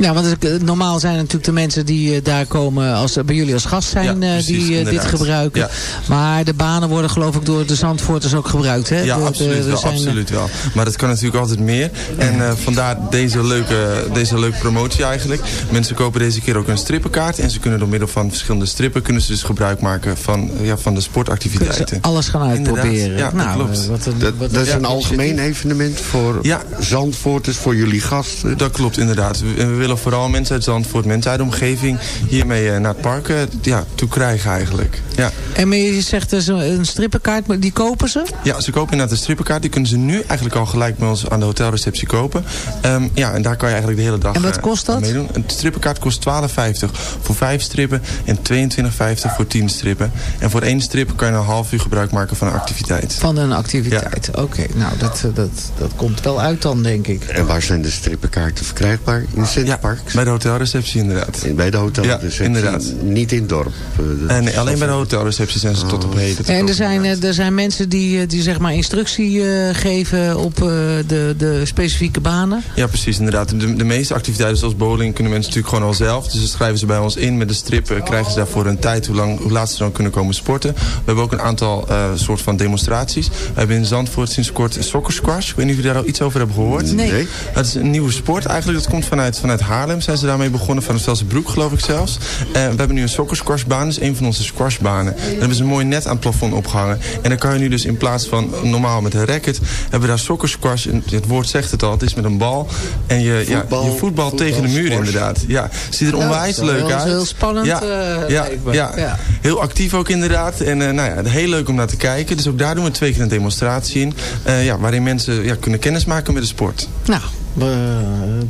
Speaker 7: Ja, want normaal zijn natuurlijk de mensen die daar komen als bij jullie als gast zijn ja, precies, die dit gebruiken. Ja. Maar de banen worden geloof ik door de Zandvoorters ook gebruikt. Hè?
Speaker 9: Ja, absoluut,
Speaker 7: de,
Speaker 9: wel, zijn, absoluut wel. Maar dat kan natuurlijk altijd meer. En vandaar deze leuke, deze leuke promotie eigenlijk. Mensen kopen deze keer ook een strippenkaart. En ze kunnen door middel van verschillende strippen... kunnen ze dus gebruik maken van, ja, van de sportactiviteiten.
Speaker 7: alles gaan uitproberen.
Speaker 9: Ja, nou, klopt.
Speaker 5: Wat, dat, dat is een algemeen evenement voor ja. Zandvoorters, voor jullie gasten.
Speaker 9: Dat klopt inderdaad. En we willen vooral mensen uit Zandvoort, mensen uit de omgeving... hiermee naar het park ja, toe krijgen eigenlijk. Ja.
Speaker 7: En je zegt dus een strippenkaart, die kopen ze?
Speaker 9: Ja, ze kopen inderdaad een strippenkaart. Die kunnen ze nu eigenlijk al gelijk bij ons aan de hotelreceptie kopen. Um, ja, en daar kan je eigenlijk de hele dag
Speaker 7: En wat kost dat?
Speaker 9: Meedoen. Een strippenkaart kost 12,50 voor 5 strippen en 22,50 voor 10 strippen. En voor één strip kan je een half uur gebruik maken van een activiteit.
Speaker 7: Van een activiteit, ja. oké. Nou, dat, dat, dat komt wel uit dan, denk ik.
Speaker 5: En waar zijn de strippenkaarten verkrijgbaar? In Centerparks?
Speaker 9: Ja, bij de hotelreceptie inderdaad.
Speaker 5: En bij de hotelreceptie? Ja, inderdaad. Niet in het dorp?
Speaker 9: Uh, nee, alleen bij de hotelreceptie zijn ze tot op heden.
Speaker 7: En er zijn, er zijn mensen die, die zeg maar instructie uh, geven op uh, de, de specifieke banen?
Speaker 9: Ja, precies, inderdaad. De, de meeste activiteiten zoals bowling kunnen mensen natuurlijk gewoon al zelf. Dus dan schrijven ze bij ons in met de strip. krijgen ze daarvoor een tijd hoe, lang, hoe laat ze dan kunnen komen sporten. We hebben ook een aantal uh, soort van demonstraties. We hebben in Zandvoort sinds kort soccer squash. Ik weet niet of jullie daar al iets over hebben gehoord.
Speaker 7: Nee.
Speaker 9: Dat is een nieuwe sport eigenlijk. Dat komt vanuit, vanuit Haarlem. Zijn ze daarmee begonnen. Vanuit broek geloof ik zelfs. Uh, we hebben nu een soccer squashbaan. Dat is een van onze squashbanen. Daar hebben ze een mooi net aan het plafond opgehangen. En dan kan je nu dus in plaats van normaal met een racket... hebben we daar soccer squash. Het woord zegt het al. Het is met een bal. En je, voetbal, ja, je voetbal, tegen de muur inderdaad. Ja, ziet er onwijs ja, leuk uit.
Speaker 7: Heel spannend.
Speaker 9: Ja,
Speaker 7: uh,
Speaker 9: ja, ja, ja, heel actief ook inderdaad. En uh, nou ja, heel leuk om naar te kijken. Dus ook daar doen we twee keer een demonstratie in. Uh, ja, waarin mensen ja, kunnen kennismaken met de sport.
Speaker 7: Nou,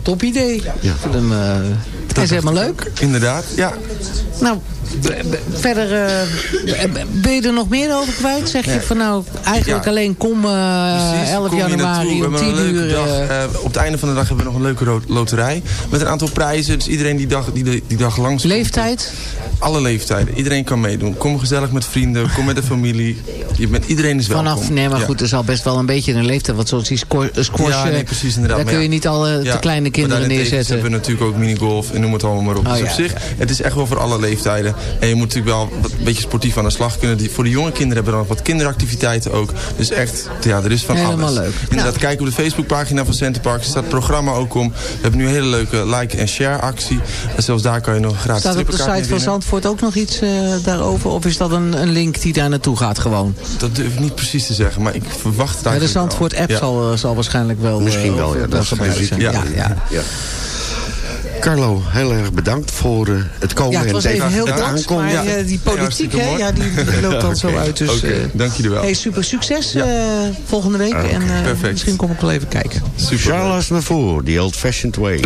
Speaker 7: top idee. Ja. Hem, het is helemaal leuk.
Speaker 9: Inderdaad, ja.
Speaker 7: Nou, verder, uh, ben je er nog meer over kwijt? Zeg je van nou, eigenlijk ja. alleen kom uh, Precies, 11 kom januari om 10 uur.
Speaker 9: Dag, uh, op het einde van de dag hebben we nog een leuke loterij. Met een aantal prijzen. Dus iedereen die dag, die, die dag langs
Speaker 7: Leeftijd?
Speaker 9: Alle leeftijden. Iedereen kan meedoen. Kom gezellig met vrienden. Kom met de familie. Je bent, iedereen is welkom.
Speaker 7: Vanaf, nee maar goed, er zal best wel een beetje een leeftijd. Want zoals die squash,
Speaker 9: ja, nee, precies, inderdaad.
Speaker 7: daar kun je niet alle te kleine kinderen neerzetten.
Speaker 9: We hebben natuurlijk ook minigolf en noem het allemaal maar op. Oh, dus op zich, het is echt wel voor alle leeftijden. En je moet natuurlijk wel een beetje sportief aan de slag kunnen. Die, voor de jonge kinderen hebben we nog wat kinderactiviteiten ook. Dus echt, ja, er is van
Speaker 7: Helemaal
Speaker 9: alles.
Speaker 7: leuk.
Speaker 9: Inderdaad, nou. kijk op de Facebookpagina van Centerparks. Er staat het programma ook om. We hebben nu een hele leuke like- en share-actie. En zelfs daar kan je nog gratis
Speaker 7: Staat op de site van Zandvoort ook nog iets uh, daarover? Of is dat een, een, link die daar naartoe gaat gewoon?
Speaker 9: Dat durf ik niet precies te zeggen, maar ik verwacht het
Speaker 7: ja, De Zandvoort-app ja. zal, zal waarschijnlijk wel...
Speaker 5: Misschien wel, ja. Dat is
Speaker 7: ja, ja. ja.
Speaker 5: Carlo, heel erg bedankt voor eh, het komen
Speaker 7: ja, het
Speaker 5: en
Speaker 7: even heel eh, ja. die politiek, ja, ja, die, loopt dan zo uit. Dus,
Speaker 9: eh, Dank jullie wel.
Speaker 7: Super succes volgende week. Okay. En misschien kom ik wel even kijken.
Speaker 5: Super. Charles Navour, The Old Fashioned Way.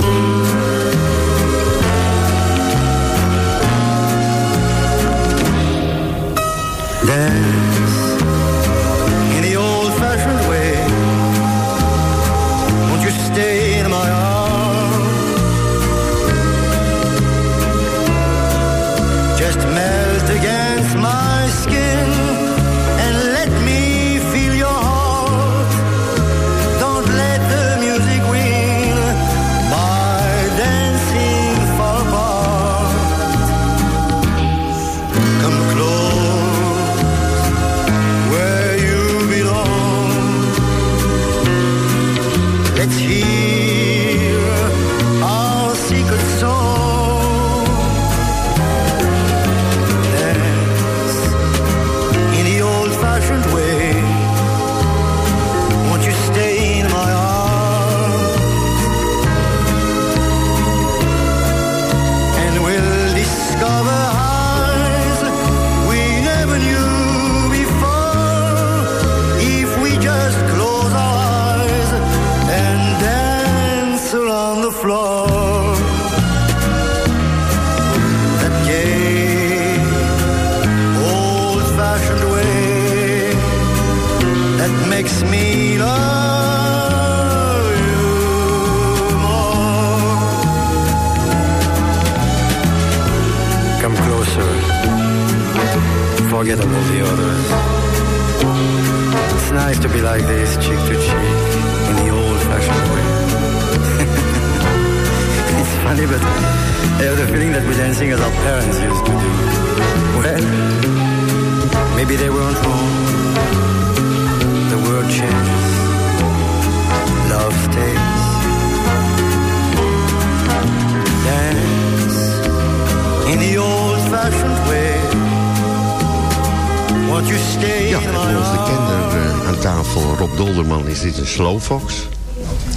Speaker 10: Stay
Speaker 5: Ja,
Speaker 10: in
Speaker 5: en
Speaker 10: my
Speaker 5: voor onze
Speaker 10: arms?
Speaker 5: bekender eh, aan tafel, Rob Dolderman, is dit een slowfox.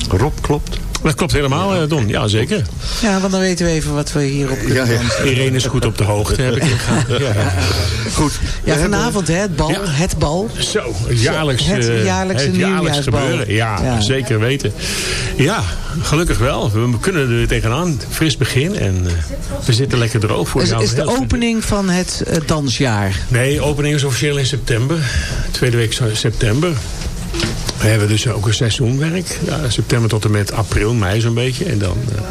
Speaker 5: Rob, klopt?
Speaker 11: Dat klopt helemaal, eh, Don. Ja, zeker.
Speaker 7: Ja, want dan weten we even wat we hierop kunnen
Speaker 5: Ja, ja.
Speaker 7: dansen.
Speaker 11: Irene is goed op de hoogte, heb ik. Ja.
Speaker 5: Goed.
Speaker 7: Ja, vanavond hè, het bal. Het bal.
Speaker 11: Zo, het jaarlijks,
Speaker 7: Het
Speaker 11: eh,
Speaker 7: jaarlijkse
Speaker 11: het jaarlijks gebeuren. Ja,
Speaker 7: Ja.
Speaker 11: zeker weten. Ja, gelukkig wel. We kunnen er tegenaan. Fris begin en eh, we zitten lekker droog voor
Speaker 7: Is,
Speaker 11: jou.
Speaker 7: is de opening van het eh, dansjaar.
Speaker 11: Nee, opening is officieel in september. Tweede week september. We hebben dus ook een seizoenwerk. Ja, september tot en met april, mei zo'n beetje. En dan, eh,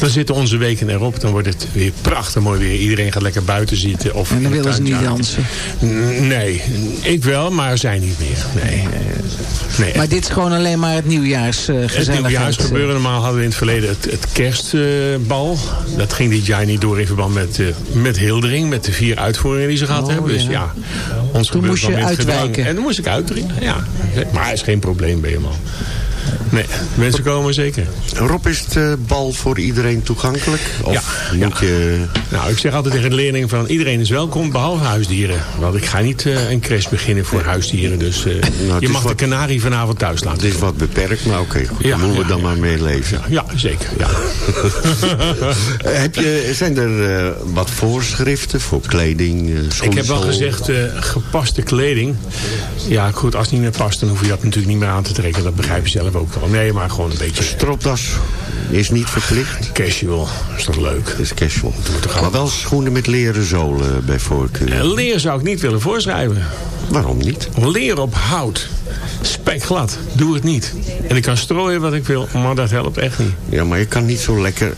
Speaker 11: dan zitten onze weken erop. Dan wordt het weer prachtig mooi weer. Iedereen gaat lekker buiten zitten. Of
Speaker 7: En dan willen ze niet dansen.
Speaker 11: Nee, ik wel, maar zij niet meer. Nee. nee.
Speaker 7: Maar dit is gewoon alleen maar het nieuwjaars eh
Speaker 11: Het nieuwjaarsgebeuren. Normaal hadden we in het verleden het, het kerstbal. dat ging dit jaar niet door in verband met, eh, met Hildering. Met de vier uitvoeringen die ze gehad
Speaker 7: Oh,
Speaker 11: hebben. Dus
Speaker 7: ja.
Speaker 11: ja, ons
Speaker 7: Toen
Speaker 11: gebeurt
Speaker 7: moest je uitwijken.
Speaker 11: En dan moest ik uitdringen, ja. Maar is geen probleem bij helemaal. Nee, mensen komen zeker.
Speaker 5: Rob, is het eh, bal voor iedereen toegankelijk? Of
Speaker 11: Ja,
Speaker 5: moet je...
Speaker 11: Nou, ik zeg altijd tegen de leerlingen van iedereen is welkom, behalve huisdieren. Want ik ga niet eh, een crash beginnen voor huisdieren. Dus eh,
Speaker 5: het
Speaker 11: je mag
Speaker 5: wat-
Speaker 11: de kanarie vanavond thuis laten.
Speaker 5: Het is wat beperkt, maar oké, goed.
Speaker 11: Ja,
Speaker 5: dan moeten we dan maar mee leven.
Speaker 11: Ja, zeker. Ja.
Speaker 5: Heb je, zijn er wat voorschriften voor kleding,
Speaker 11: Ik heb wel gezegd, gepaste kleding. Ja, goed, als het niet meer past, dan hoef je dat natuurlijk niet meer aan te trekken. Dat begrijp je zelf ook. Nee, maar gewoon een beetje
Speaker 5: Stropdas is niet verplicht.
Speaker 11: casual. Is toch leuk?
Speaker 5: Is casual. Maar wel schoenen met leren zolen bij voorkeur.
Speaker 11: Leer zou ik niet willen voorschrijven.
Speaker 5: Waarom niet?
Speaker 11: Leer op hout. Spekglad. Doe het niet. En ik kan strooien wat ik wil, maar dat helpt echt niet.
Speaker 5: Ja, maar je kan niet zo lekker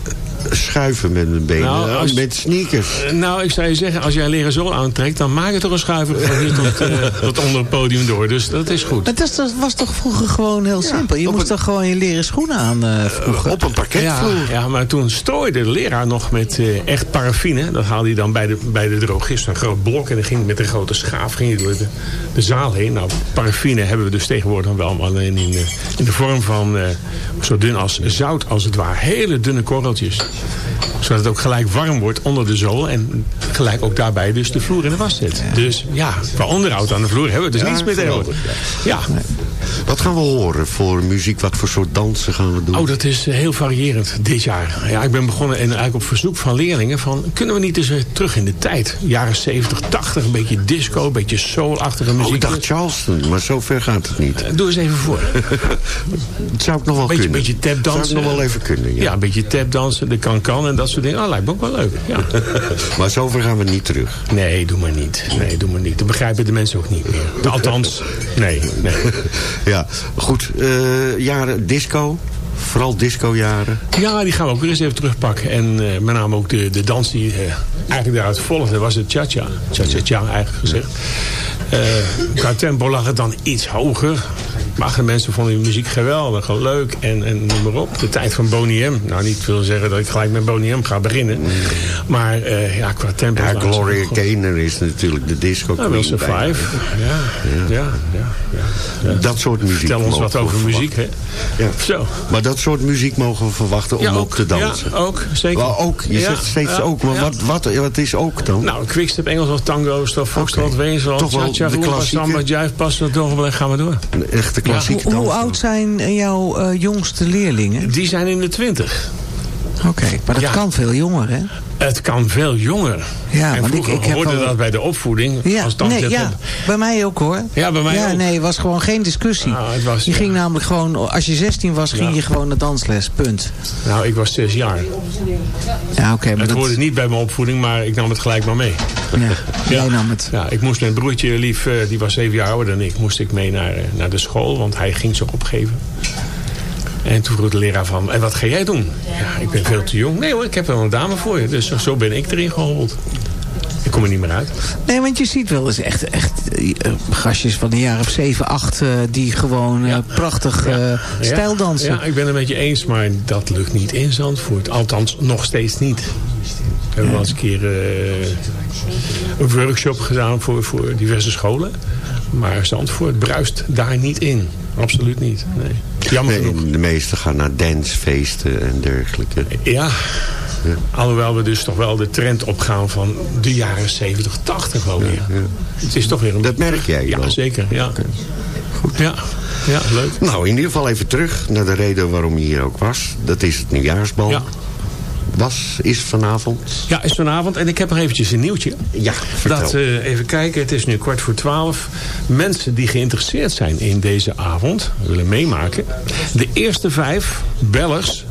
Speaker 5: schuiven met mijn benen.
Speaker 11: Nou, als-
Speaker 5: Met sneakers.
Speaker 11: Eh, Nou, ik zou je zeggen, als jij leren zool aantrekt... dan maak je toch een schuiver van hier tot, eh, tot onder het podium door. Dus dat is goed.
Speaker 7: Maar dat, is- dat was toch vroeger gewoon heel simpel. Je moest toch gewoon je leren schoenen aan eh, vroeger.
Speaker 5: Op een parketvloer.
Speaker 11: Ja, ja, maar toen strooide de leraar nog met eh, echt paraffine. Dat haalde hij dan bij de, bij de drogist, een groot blok. En dan ging met een grote schaaf ging hij door de, de zaal heen. Nou, paraffine hebben we dus tegenwoordig wel. Maar alleen in, de- in de vorm van eh, zo dun als zout als het ware. Hele dunne korreltjes. Zodat het ook gelijk warm wordt onder de zool. En gelijk ook daarbij dus de vloer in de was zet. Dus ja, voor onderhoud aan de vloer hebben we dus
Speaker 5: Ja,
Speaker 11: niets meer tegenwoordig. Ja.
Speaker 5: Wat gaan we horen voor muziek? Wat voor soort dansen gaan we doen?
Speaker 11: Oh, dat is heel variërend dit jaar. Ja, ik ben begonnen en eigenlijk op verzoek van leerlingen van... kunnen we niet eens weer terug in de tijd? Jaren 70, 80, een beetje disco, een beetje soul-achtige muziek.
Speaker 5: Oh, ik dacht Charleston, maar zo ver gaat het niet.
Speaker 11: Doe eens even voor.
Speaker 5: Dat zou ik nog wel
Speaker 11: beetje,
Speaker 5: kunnen.
Speaker 11: beetje tapdansen.
Speaker 5: Zou ik nog wel even kunnen, ja.
Speaker 11: Ja, een beetje tapdansen, de kan-kan en dat soort dingen. Oh, lijkt me ook wel leuk. Ja.
Speaker 5: maar zover gaan we niet terug.
Speaker 11: Nee, doe maar niet. Nee, doe maar niet. Dat begrijpen de mensen ook niet meer. Althans, nee. nee.
Speaker 5: Ja, goed. eh, jaren disco. Vooral disco-jaren.
Speaker 11: Ja, die gaan we ook weer eens even terugpakken. En eh, met name ook de, de dans die eh, eigenlijk daaruit volgde, was het cha-cha. Cha-cha-cha eigenlijk gezegd. Eh, qua tempo lag het dan iets hoger. Maar de mensen vonden die muziek geweldig, leuk en, en noem maar op. De tijd van Boney M. Nou, niet veel zeggen dat ik gelijk met Boney M ga beginnen. Maar eh, ja, qua tempo...
Speaker 5: Ja, Gloria. Gaynor is natuurlijk de disco
Speaker 11: Nou,
Speaker 5: queen.
Speaker 11: Five. Ja, ja, ja. ja,
Speaker 5: Dat soort muziek.
Speaker 11: Vertel ons wat over muziek, hè?
Speaker 5: Ja.
Speaker 11: Zo.
Speaker 5: Maar dat soort muziek mogen we verwachten om
Speaker 11: Ja,
Speaker 5: op
Speaker 11: ook.
Speaker 5: te dansen.
Speaker 11: Ja, ook, zeker.
Speaker 5: Wel, ook. Je
Speaker 11: Ja,
Speaker 5: zegt steeds ook. Maar
Speaker 11: ja.
Speaker 5: wat, wat, wat is ook dan?
Speaker 11: Nou, quickstep, Engels of tango, stof, foxtrot,
Speaker 5: Oké.
Speaker 11: wezel,
Speaker 5: Toch wel
Speaker 11: cha-cha,
Speaker 5: de
Speaker 11: rumba,
Speaker 5: klassieke?
Speaker 11: samba, jive, passen, doorgelegd, gaan we door.
Speaker 5: Een echte klassieke
Speaker 7: Hoe, hoe oud zijn eh, jouw eh, jongste leerlingen?
Speaker 11: Die zijn in de twintig.
Speaker 7: Oké, maar dat
Speaker 11: Ja.
Speaker 7: kan veel jonger, hè?
Speaker 11: Het kan veel jonger.
Speaker 7: Ja,
Speaker 11: en
Speaker 7: want ik,
Speaker 11: vroeger
Speaker 7: ik heb
Speaker 11: hoorde dat bij de opvoeding.
Speaker 7: Ja,
Speaker 11: als
Speaker 7: nee, ja,
Speaker 11: op-
Speaker 7: bij mij ook hoor.
Speaker 11: Ja, bij mij
Speaker 7: ja,
Speaker 11: ook.
Speaker 7: nee, het was gewoon geen discussie.
Speaker 11: Ah, het was,
Speaker 7: je
Speaker 11: ja.
Speaker 7: ging namelijk gewoon, als je 16 was, ging je gewoon naar dansles, punt.
Speaker 11: Nou, ik was zes jaar.
Speaker 7: Ja, oké, maar
Speaker 11: Het
Speaker 7: dat...
Speaker 11: hoorde niet bij mijn opvoeding, maar ik nam het gelijk maar mee.
Speaker 7: Ja, jij nam het.
Speaker 11: Ja, ik moest mijn broertje lief, eh, die was zeven jaar ouder dan ik, moest ik mee naar, eh, naar de school, want hij ging zich opgeven. En toen vroeg de leraar van, en wat ga jij doen? Ja, ik ben veel te jong. Nee hoor, ik heb wel een dame voor je. Dus zo ben ik erin geholpen. Ik kom er niet meer uit.
Speaker 7: Nee, want je ziet wel eens echt, echt eh, gastjes van een jaar of 7, 8... eh, die gewoon eh, prachtig eh, stijl dansen.
Speaker 11: Ja, ik ben het met je eens, maar dat lukt niet in Zandvoort. Althans, nog steeds niet. We hebben wel eens een keer een workshop gedaan voor, voor diverse scholen. Maar Zandvoort bruist daar niet in. Absoluut niet. Nee. Jammer
Speaker 5: Nee,
Speaker 11: genoeg.
Speaker 5: de meesten gaan naar dancefeesten en dergelijke.
Speaker 11: Ja, alhoewel we dus toch wel de trend opgaan van de jaren 70, 80 wel weer. Het is toch weer een...
Speaker 5: Dat merk jij
Speaker 11: Ja,
Speaker 5: wel.
Speaker 11: zeker. Ja. Ja, ja, leuk.
Speaker 5: Nou, in ieder geval even terug naar de reden waarom je hier ook was. Dat is het nieuwjaarsbal. Was, is vanavond.
Speaker 11: Ja, is vanavond. En ik heb nog eventjes een nieuwtje.
Speaker 5: Ja, vertel.
Speaker 11: Dat, eh, even kijken, het is nu kwart voor twaalf. Mensen die geïnteresseerd zijn in deze avond, willen meemaken. De eerste vijf bellers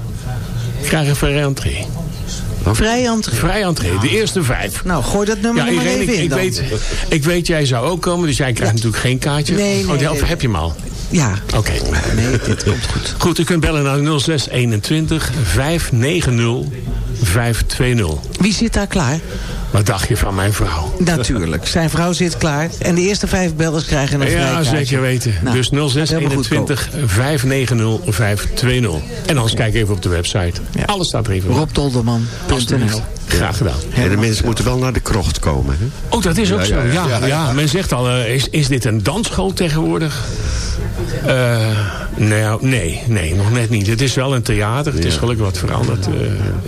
Speaker 11: krijgen vrij entree.
Speaker 7: Vrij entree.
Speaker 11: Vrij entree, de eerste vijf.
Speaker 7: Nou, gooi dat nummer
Speaker 11: Ja, Irene,
Speaker 7: even
Speaker 11: ik,
Speaker 7: in
Speaker 11: ik,
Speaker 7: dan.
Speaker 11: weet, ik weet, jij zou ook komen, dus jij krijgt natuurlijk geen kaartje.
Speaker 7: Nee, nee,
Speaker 11: oh, die helft
Speaker 7: nee.
Speaker 11: heb je hem al.
Speaker 7: Ja.
Speaker 11: Oké.
Speaker 7: Nee, dit komt goed.
Speaker 11: Goed, u kunt bellen naar 0621 590 520.
Speaker 7: Wie zit daar klaar?
Speaker 11: Wat dacht je van mijn vrouw?
Speaker 7: Natuurlijk. Zijn vrouw zit klaar. En de eerste vijf bellers krijgen een
Speaker 11: Ja,
Speaker 7: vrijkaartje.
Speaker 11: zeker weten.
Speaker 7: Nou,
Speaker 11: dus
Speaker 7: gaat helemaal goed
Speaker 11: 0621 590 520. En anders kijk even op de website. Alles staat er even op.
Speaker 7: RobDolderman.nl
Speaker 11: Alsjeblieft. Graag gedaan.
Speaker 5: En de mensen moeten wel naar de krocht komen. Hè?
Speaker 11: Oh, dat is ook
Speaker 5: Ja,
Speaker 11: zo.
Speaker 5: ja,
Speaker 11: Ja,
Speaker 5: ja,
Speaker 11: ja,
Speaker 5: ja.
Speaker 11: men zegt al, eh, is, is dit een dansschool tegenwoordig? Eh, nou, nee, nee, nog net niet. Het is wel een theater. Het is gelukkig wat veranderd eh,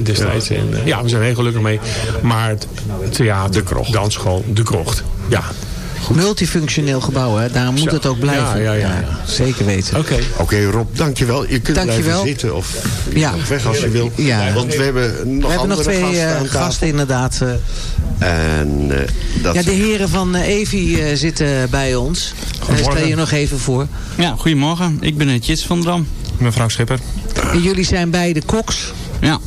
Speaker 11: destijds. En, eh, ja, we zijn er heel gelukkig mee. Maar het theater, de krocht. dansschool, de krocht. Ja.
Speaker 7: Multifunctioneel gebouw, hè? Daarom moet
Speaker 11: Zo.
Speaker 7: het ook blijven.
Speaker 11: Ja, ja, ja, ja.
Speaker 7: Zeker weten.
Speaker 11: Oké.
Speaker 5: Oké Rob, dankjewel. Je kunt
Speaker 7: Dankjewel.
Speaker 5: blijven zitten of
Speaker 7: Ja.
Speaker 5: weg als je wil.
Speaker 7: Ja.
Speaker 5: Want we hebben nog
Speaker 7: We hebben nog
Speaker 5: andere
Speaker 7: twee
Speaker 5: gasten
Speaker 7: eh,
Speaker 5: aan tafel.
Speaker 7: gasten inderdaad. eh.
Speaker 5: En eh, dat
Speaker 7: ja, de heren van Evi eh, zitten bij ons. Stel je nog even voor.
Speaker 12: Ja, goedemorgen. Ik ben het Jits van Dram. Mevrouw Schipper.
Speaker 7: En jullie zijn beide koks.
Speaker 12: Ja,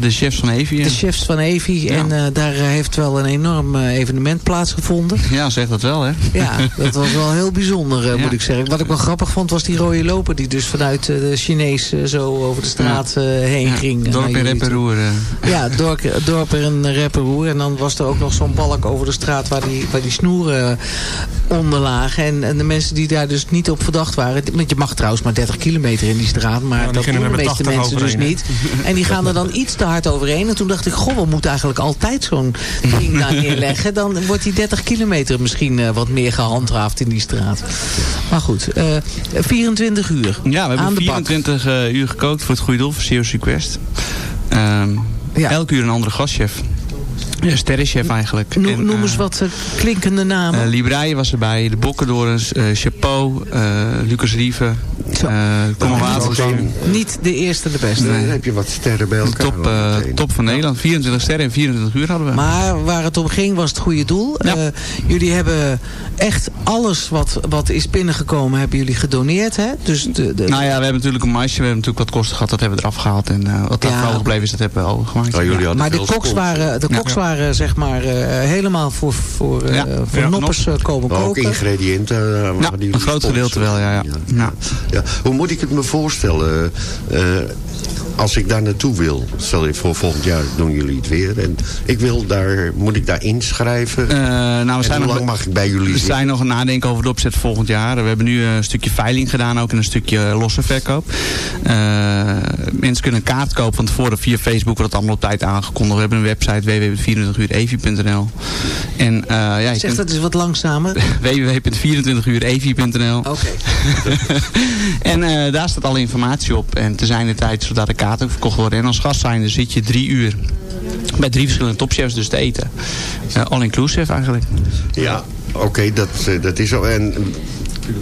Speaker 12: de, chefs van Evi.
Speaker 7: De chefs van Evi.
Speaker 12: Ja.
Speaker 7: En eh, daar eh, heeft wel een enorm eh, evenement plaatsgevonden.
Speaker 12: Ja, zeg dat wel, hè?
Speaker 7: Ja, dat was wel heel bijzonder, eh,
Speaker 12: Ja.
Speaker 7: moet ik zeggen. Wat ik wel grappig vond, was die rode loper... die dus vanuit eh, de Chinees eh, zo over de straat eh, heen
Speaker 12: Ja,
Speaker 7: ging.
Speaker 12: dorp
Speaker 7: jullie toe.
Speaker 12: Repperoer. eh.
Speaker 7: Ja, dorp, dorp en Repperoer. En dan was er ook nog zo'n balk over de straat waar die, waar die snoeren eh, onder lagen. En, en de mensen die daar dus niet op verdacht waren. Want je mag trouwens maar 30 kilometer in die straat. Maar dat doen de meeste
Speaker 12: 80
Speaker 7: mensen dus niet. En die gaan er dan iets te hard overheen. En toen dacht ik, goh, we moeten eigenlijk altijd zo'n ding daar neerleggen. Dan wordt die 30 kilometer misschien eh, wat meer gehandhaafd in die straat. Maar goed, eh, 24 uur.
Speaker 12: Ja, we hebben
Speaker 7: de bak.
Speaker 12: 24 eh, uur gekookt voor het goede doel, voor Serious Request. Ehm Elk uur een andere gastchef. Ja, sterrenchef eigenlijk.
Speaker 7: Noem,
Speaker 12: En,
Speaker 7: noem
Speaker 12: eh,
Speaker 7: eens wat eh, klinkende namen.
Speaker 12: eh, Libraille was erbij, de Bokkendorens, eh Chapeau, eh, Lucas Rieven, uh, Kom Waterzoon.
Speaker 7: Niet de eerste, de beste.
Speaker 5: Nee, dan heb je wat sterren bij elkaar.
Speaker 12: Top, eh, top van Nederland. 24 sterren en 24 uur hadden we.
Speaker 7: Maar waar het om ging was het goede doel. Eh, jullie hebben echt alles wat, wat is binnengekomen, hebben jullie gedoneerd. Hè? Dus de, de,
Speaker 12: Nou ja, we hebben natuurlijk een maisje, we hebben natuurlijk wat kosten gehad, dat hebben we eraf gehaald. En eh, wat daar
Speaker 7: Ja.
Speaker 12: overgebleven is, dat hebben we overgemaakt.
Speaker 5: Oh,
Speaker 7: maar de koks waren, de koks waren zeg maar eh, helemaal voor, voor, eh,
Speaker 12: Ja.
Speaker 7: voor
Speaker 12: Ja.
Speaker 7: noppers eh, komen
Speaker 5: Maar ook ingrediënten. eh, waren
Speaker 12: Ja,
Speaker 5: die
Speaker 12: een groot gedeelte wel, ja. ja. ja.
Speaker 5: Ja, hoe moet ik het me voorstellen? eh, als ik daar naartoe wil, stel je voor volgend jaar doen jullie het weer. En ik wil daar, moet ik daar inschrijven?
Speaker 12: Eh, nou, we
Speaker 5: En
Speaker 12: zijn
Speaker 5: hoe
Speaker 12: nog,
Speaker 5: lang mag ik bij jullie
Speaker 12: We
Speaker 5: zitten?
Speaker 12: zijn nog aan het nadenken over de opzet volgend jaar. We hebben nu een stukje veiling gedaan ook en een stukje losse verkoop. Eh, mensen kunnen een kaart kopen van tevoren via Facebook wordt het allemaal op tijd aangekondigd. We hebben een website www.24uurevi.nl En eh, ja, je
Speaker 7: Zeg
Speaker 12: kunt
Speaker 7: dat eens wat langzamer.
Speaker 12: www.24uurevi.nl
Speaker 7: Oké.
Speaker 12: En eh, daar staat alle informatie op. En te zijn de tijd zodat de kaart ook verkocht worden. En als gast zijnde zit je drie uur bij drie verschillende topchefs dus te eten. Eh, all inclusive eigenlijk.
Speaker 5: Ja, oké, dat, dat is zo. En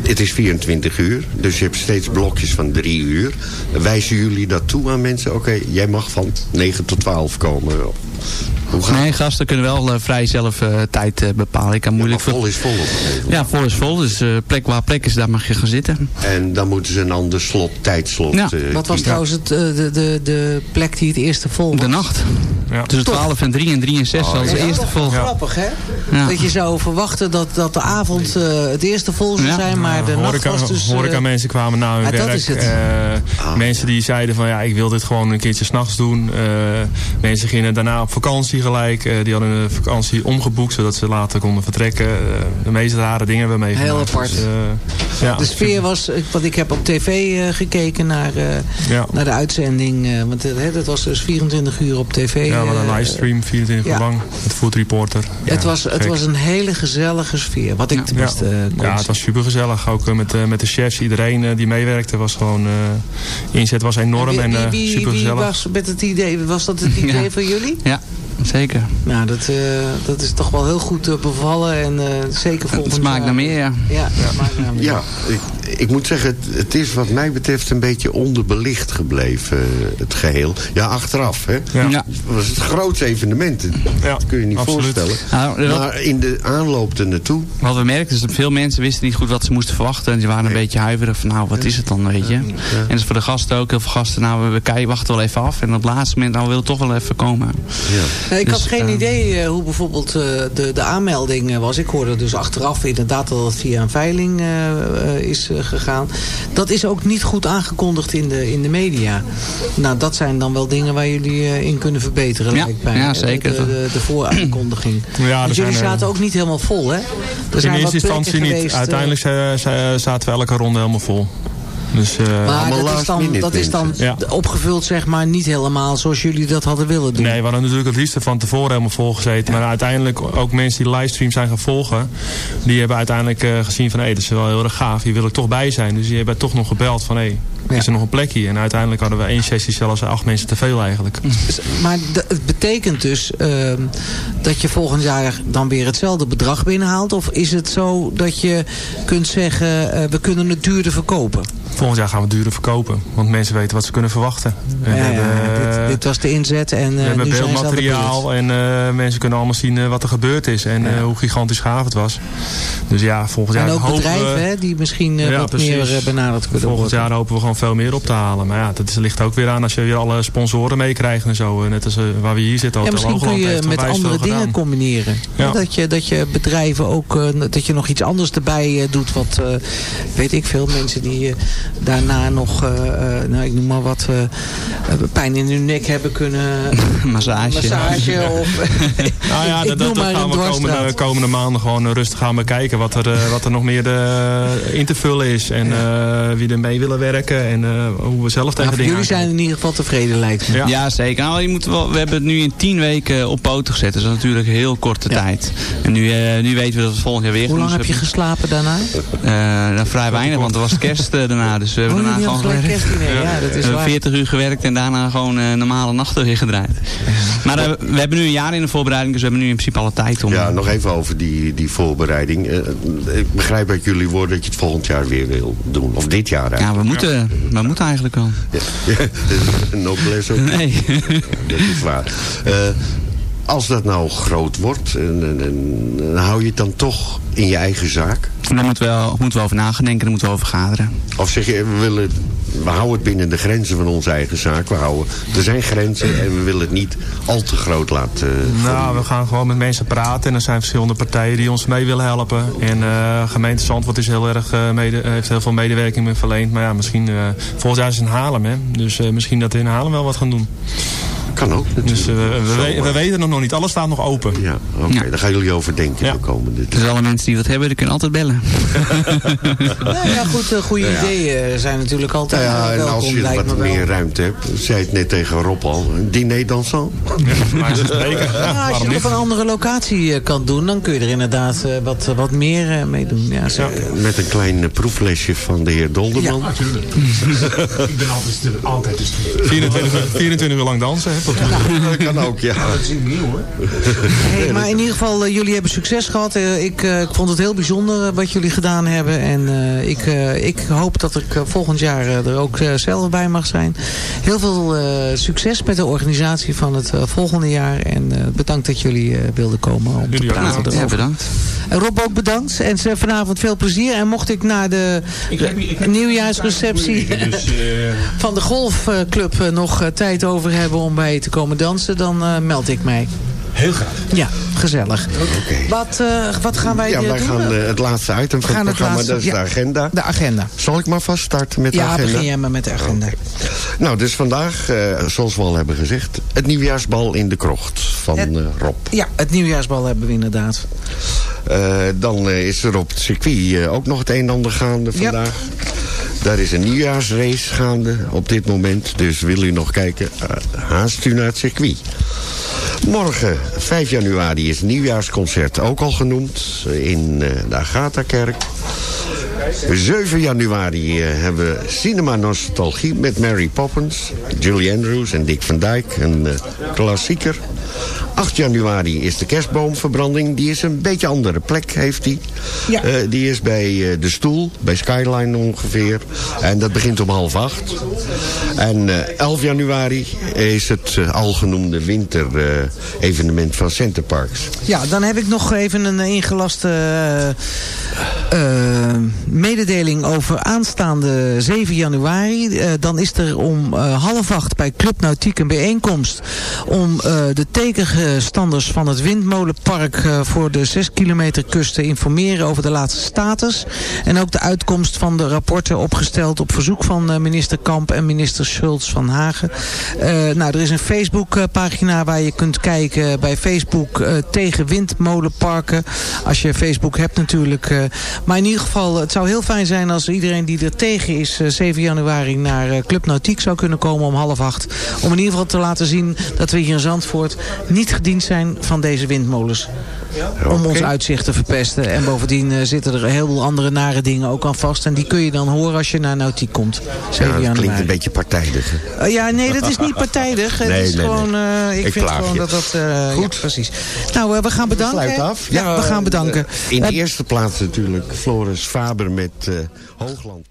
Speaker 5: het is 24 uur, dus je hebt steeds blokjes van drie uur. Wijzen jullie dat toe aan mensen? Oké, jij mag van 9 tot 12 komen.
Speaker 12: Nee, gasten kunnen wel eh, vrij zelf eh, tijd eh, bepalen. Ik kan moeilijk
Speaker 5: vol is vol.
Speaker 12: Ja, vol is vol. Dus eh, plek waar plek is, daar mag je gaan zitten.
Speaker 5: En dan moeten ze een ander slot, tijdslot
Speaker 12: Ja.
Speaker 7: Wat was trouwens het, eh, de, de, de plek die het eerste vol was?
Speaker 12: De nacht. Tussen
Speaker 7: Toch?
Speaker 12: 12 en 3 en 3 en 6
Speaker 5: Oh,
Speaker 7: Dat is
Speaker 12: eerste vol.
Speaker 7: wel grappig, hè?
Speaker 12: Ja.
Speaker 7: Dat je zou verwachten dat, dat de avond eh, het eerste vol zou
Speaker 12: Ja.
Speaker 7: zijn, maar de nacht
Speaker 13: horeca,
Speaker 7: was dus...
Speaker 13: horeca mensen kwamen na hun
Speaker 7: ja, dat
Speaker 13: werk.
Speaker 7: is het.
Speaker 13: Eh, Mensen die zeiden van ja, ik wil dit gewoon een keertje s'nachts doen. Eh, mensen gingen daarna op vakantie. gelijk. Eh, die hadden een vakantie omgeboekt zodat ze later konden vertrekken. Eh, de meest rare dingen hebben we meegemaakt.
Speaker 7: Heel apart.
Speaker 13: Dus, eh, ja,
Speaker 7: de sfeer was, want ik heb op tv gekeken naar,
Speaker 13: Ja.
Speaker 7: naar de uitzending. want hè, dat was dus 24 uur op tv.
Speaker 13: Ja, hadden een livestream, 24 uur
Speaker 7: ja.
Speaker 13: lang. Met Food Reporter.
Speaker 7: het, was, het
Speaker 13: gek.
Speaker 7: was een hele gezellige sfeer. Wat ik tenminste
Speaker 13: Ja, het was super gezellig. Ook met, met de chefs, iedereen die meewerkte was gewoon... inzet was enorm en
Speaker 7: wie,
Speaker 13: eh,
Speaker 7: wie,
Speaker 13: super
Speaker 7: wie
Speaker 13: gezellig.
Speaker 7: was met het idee? Was dat het idee van jullie?
Speaker 12: Ja, zeker.
Speaker 7: Nou, dat, eh, dat is toch wel heel goed eh, bevallen. En eh, zeker volgend
Speaker 12: Het smaakt naar meer, ja.
Speaker 7: Ja, het smaakt naar meer.
Speaker 5: Ja, ik, ik moet zeggen, het, het is wat mij betreft een beetje onderbelicht gebleven, het geheel. Ja, achteraf, hè.
Speaker 12: Ja.
Speaker 5: Het was het grootste evenement. dat kun je niet
Speaker 12: absoluut.
Speaker 5: voorstellen.
Speaker 12: Nou, dat-
Speaker 5: maar in de aanloop er naartoe...
Speaker 12: Wat we merkten is dat veel mensen wisten niet goed wat ze moesten verwachten. En ze waren een beetje huiverig van nou, wat is het dan, weet je. En dat is voor de gasten ook. Heel veel gasten, nou, we kijken, wachten wel even af. En op het laatste moment, nou, we willen toch wel even komen.
Speaker 7: Nee, ik
Speaker 12: Dus,
Speaker 7: had geen
Speaker 12: eh,
Speaker 7: idee eh, hoe bijvoorbeeld eh, de, de aanmelding eh, was. Ik hoorde dus achteraf inderdaad dat het via een veiling eh, eh, is eh, gegaan. Dat is ook niet goed aangekondigd in de, in de media. Nou, dat zijn dan wel dingen waar jullie eh, in kunnen verbeteren,
Speaker 12: Ja,
Speaker 7: lijkt mij.
Speaker 12: ja,
Speaker 7: Eh,
Speaker 12: zeker.
Speaker 7: De, de, de vooraankondiging.
Speaker 13: Ja,
Speaker 7: Want jullie
Speaker 13: eh,
Speaker 7: zaten ook niet helemaal vol, hè? Er
Speaker 13: In
Speaker 7: zijn
Speaker 13: eerste instantie niet.
Speaker 7: geweest, eh,
Speaker 13: Uiteindelijk za- za- zaten we elke ronde helemaal vol. Dus, eh,
Speaker 7: Maar dat is dan, dat is dan
Speaker 13: Ja.
Speaker 7: opgevuld, zeg maar, niet helemaal zoals jullie dat hadden willen doen.
Speaker 13: Nee, we hadden natuurlijk het liefst van tevoren helemaal vol gezeten. Maar uiteindelijk ook mensen die de livestream zijn gaan volgen. Die hebben uiteindelijk eh, gezien van hé, dat is wel heel erg gaaf. Hier wil ik toch bij zijn. Dus die hebben toch nog gebeld van hé, is er nog een plekje? En uiteindelijk hadden we één sessie zelfs acht mensen te veel eigenlijk.
Speaker 7: Maar d- het betekent dus ehm, dat je volgend jaar dan weer hetzelfde bedrag binnenhaalt? Of is het zo dat je kunt zeggen, eh, we kunnen het duurder verkopen?
Speaker 13: Volgend jaar gaan we duurder verkopen. Want mensen weten wat ze kunnen verwachten.
Speaker 7: Ja, ja,
Speaker 13: hebben,
Speaker 7: dit, dit was de inzet en
Speaker 13: we
Speaker 7: eh
Speaker 13: hebben beeldmateriaal en eh, mensen kunnen allemaal zien eh, wat er gebeurd is. En eh, hoe gigantisch gaaf het was. Dus ja, volgend jaar
Speaker 7: En ook bedrijven
Speaker 13: we...
Speaker 7: hè, die misschien eh, wat
Speaker 13: precies.
Speaker 7: meer eh, benaderd kunnen
Speaker 13: Volgend
Speaker 7: worden.
Speaker 13: jaar hopen we gewoon veel meer op te halen. Maar ja, dat is, ligt ook weer aan als je weer alle sponsoren meekrijgt en zo. Eh, Net als eh, waar we hier zitten.
Speaker 7: Ja, misschien kun je met andere dingen
Speaker 13: gedaan.
Speaker 7: combineren. Dat, je, dat je bedrijven ook, eh, dat je nog iets anders erbij eh, doet. Wat, eh, weet ik veel, mensen die eh, daarna nog, eh, eh, nou ik noem maar wat, eh, pijn in hun nek hebben kunnen...
Speaker 12: Massage.
Speaker 7: Massage of...
Speaker 13: Nou ja, dat, dat, gaan we komende, komende maanden gewoon rustig gaan bekijken. Wat er, wat er nog meer de, in te vullen is. En eh, wie er mee willen werken. En eh, hoe we zelf tegen
Speaker 7: voor
Speaker 13: dingen
Speaker 7: jullie zijn in ieder geval tevreden lijkt me.
Speaker 12: Ja, zeker. Nou, je moet wel, we hebben het nu in tien weken op poten gezet. Dus dat is natuurlijk een heel korte tijd. En nu, eh, nu weten we dat we het volgend jaar weer
Speaker 7: Hoe lang heb je geslapen daarna?
Speaker 12: Eh, nou, vrij weinig, want er was kerst daarna. Dus we hebben
Speaker 7: Oh,
Speaker 12: daarna gewoon gewerkt.
Speaker 7: Ja, dat is
Speaker 12: We hebben
Speaker 7: waar.
Speaker 12: 40 uur gewerkt en daarna gewoon eh, normale nachten weer gedraaid. Maar eh, we hebben nu een jaar in de voorbereiding, dus we hebben nu in principe alle tijd om...
Speaker 5: Ja, nog even over die, die voorbereiding. Eh, ik begrijp uit jullie woorden dat je het volgend jaar weer wil doen. Of dit jaar eigenlijk.
Speaker 12: Ja, we moeten, we moeten eigenlijk wel.
Speaker 5: Ja, ook.
Speaker 12: Nee.
Speaker 5: Dat is waar. Als dat nou groot wordt, en, en, en, dan hou je het dan toch in je eigen zaak?
Speaker 12: Daar moeten we, wel, moeten we over nagedenken, daar moeten we over vergaderen.
Speaker 5: Of zeg je, we, willen, we houden het binnen de grenzen van onze eigen zaak. We houden, er zijn grenzen en we willen het niet al te groot laten eh,
Speaker 13: Nou, we gaan gewoon met mensen praten. En er zijn verschillende partijen die ons mee willen helpen. En eh gemeente Zandvoort is heel erg, eh, mede, heeft heel veel medewerking mee verleend. Maar ja, misschien... eh volgend jaar is het in Haarlem, hè. Dus eh, misschien dat we in Haarlem wel wat gaan doen.
Speaker 5: Kan ook
Speaker 13: Dus eh, we, we, we weten nog niet. Alles staat nog open.
Speaker 5: Ja, oké. Daar gaan jullie over denken de komende
Speaker 12: Dus alle mensen die wat hebben, die kunnen altijd bellen.
Speaker 7: Nou ja, goed, eh, goede
Speaker 5: Ja.
Speaker 7: ideeën zijn natuurlijk altijd
Speaker 5: ja,
Speaker 7: eh,
Speaker 5: en
Speaker 7: welkom,
Speaker 5: als je
Speaker 7: lijkt me
Speaker 5: wat
Speaker 7: wel.
Speaker 5: meer ruimte hebt, zei het net tegen Rob al, een diner dansant.
Speaker 13: maar.
Speaker 7: Ja, als je het op een andere locatie eh, kan doen, dan kun je er inderdaad eh, wat, wat meer eh, mee doen. Ja, zo.
Speaker 5: Met een klein eh, proeflesje van de heer Dolderman.
Speaker 11: Ik ben altijd, altijd dus
Speaker 13: 24, uur- 24 uur lang dansen, hè.
Speaker 5: Dat kan ook, ja.
Speaker 11: dat is niet nieuw hoor.
Speaker 7: Hey, maar in ieder geval, eh, jullie hebben succes gehad. Eh, ik, eh, ik vond het heel bijzonder wat jullie gedaan hebben. En eh, ik, eh, ik hoop dat ik volgend jaar er ook zelf bij mag zijn. Heel veel eh, succes met de organisatie van het volgende jaar. En eh, bedankt dat jullie eh, wilden komen om te
Speaker 12: Jullie ook
Speaker 7: praten
Speaker 12: bedankt.
Speaker 7: erover.
Speaker 12: Ja, bedankt.
Speaker 7: En Rob ook bedankt. En vanavond veel plezier. En mocht ik naar de nieuwjaarsreceptie
Speaker 11: Dus,
Speaker 7: van de golfclub nog tijd over hebben om bij te komen dansen, dan eh, meld ik mij.
Speaker 11: Heel graag.
Speaker 7: Ja, gezellig. Wat, eh, wat gaan wij
Speaker 5: Ja,
Speaker 7: eh,
Speaker 5: wij
Speaker 7: doen?
Speaker 5: gaan eh, het laatste item van het programma,
Speaker 7: laatste-
Speaker 5: dat is de
Speaker 7: ja.
Speaker 5: agenda.
Speaker 7: De agenda.
Speaker 5: Zal ik maar vast starten met de
Speaker 7: Ja,
Speaker 5: agenda?
Speaker 7: begin jij maar met de agenda.
Speaker 5: Nou, dus vandaag, eh, zoals we al hebben gezegd... het nieuwjaarsbal in de krocht van Rob.
Speaker 7: Ja, het nieuwjaarsbal hebben we inderdaad.
Speaker 5: Dan is er op het circuit ook nog het een en ander gaande vandaag. Daar is een nieuwjaarsrace gaande op dit moment. Dus wil u nog kijken, haast u naar het circuit. Morgen, 5 januari, is nieuwjaarsconcert ook al genoemd. eh, In eh, de Agatha-kerk. 7 januari eh, hebben we Cinema Nostalgie met Mary Poppins, Julie Andrews en Dick van Dijk. Een klassieker. 8 januari is de kerstboomverbranding. Die is een beetje andere plek, heeft die. Eh, die is bij eh, de stoel, bij Skyline ongeveer. En dat begint om half acht. En eh 11 januari is het eh, algenoemde winter-evenement van Centerparks.
Speaker 7: Ja, dan heb ik nog even een ingelaste eh, eh, mededeling over aanstaande 7 januari. Eh, dan is er om eh, half acht bij Club Nautiek een bijeenkomst om eh, de tegenstanders van het windmolenpark eh, voor de 6 kilometer kust te informeren over de laatste status. En ook de uitkomst van de rapporten opgesteld op verzoek van eh, minister Kamp en minister Schultz van Hagen. Eh, nou, er is een Facebook eh, pagina waar je kunt kijken bij Facebook tegen windmolenparken. Als je Facebook hebt natuurlijk. maar in ieder geval, het zou heel fijn zijn als iedereen die er tegen is eh, 7 januari naar Club Nautiek zou kunnen komen om half acht. Om in ieder geval te laten zien dat we hier in Zandvoort niet gediend zijn van deze windmolens. Om ons uitzicht te verpesten. En bovendien eh, zitten er een heleboel andere nare dingen ook aan vast. En die kun je dan horen als je naar Nautiek komt. 7
Speaker 5: Ja, dat klinkt een beetje partijdig.
Speaker 7: Eh, ja, nee, dat is niet partijdig. Het
Speaker 5: Nee,
Speaker 7: is
Speaker 5: nee,
Speaker 7: gewoon, eh, ik,
Speaker 5: Ik
Speaker 7: vind
Speaker 5: plaag
Speaker 7: gewoon
Speaker 5: je.
Speaker 7: dat dat... ja, precies. Nou, we gaan bedanken.
Speaker 5: Sluit af.
Speaker 7: Ja, we gaan bedanken.
Speaker 5: In de eerste plaats natuurlijk Floris Faber met Hoogland.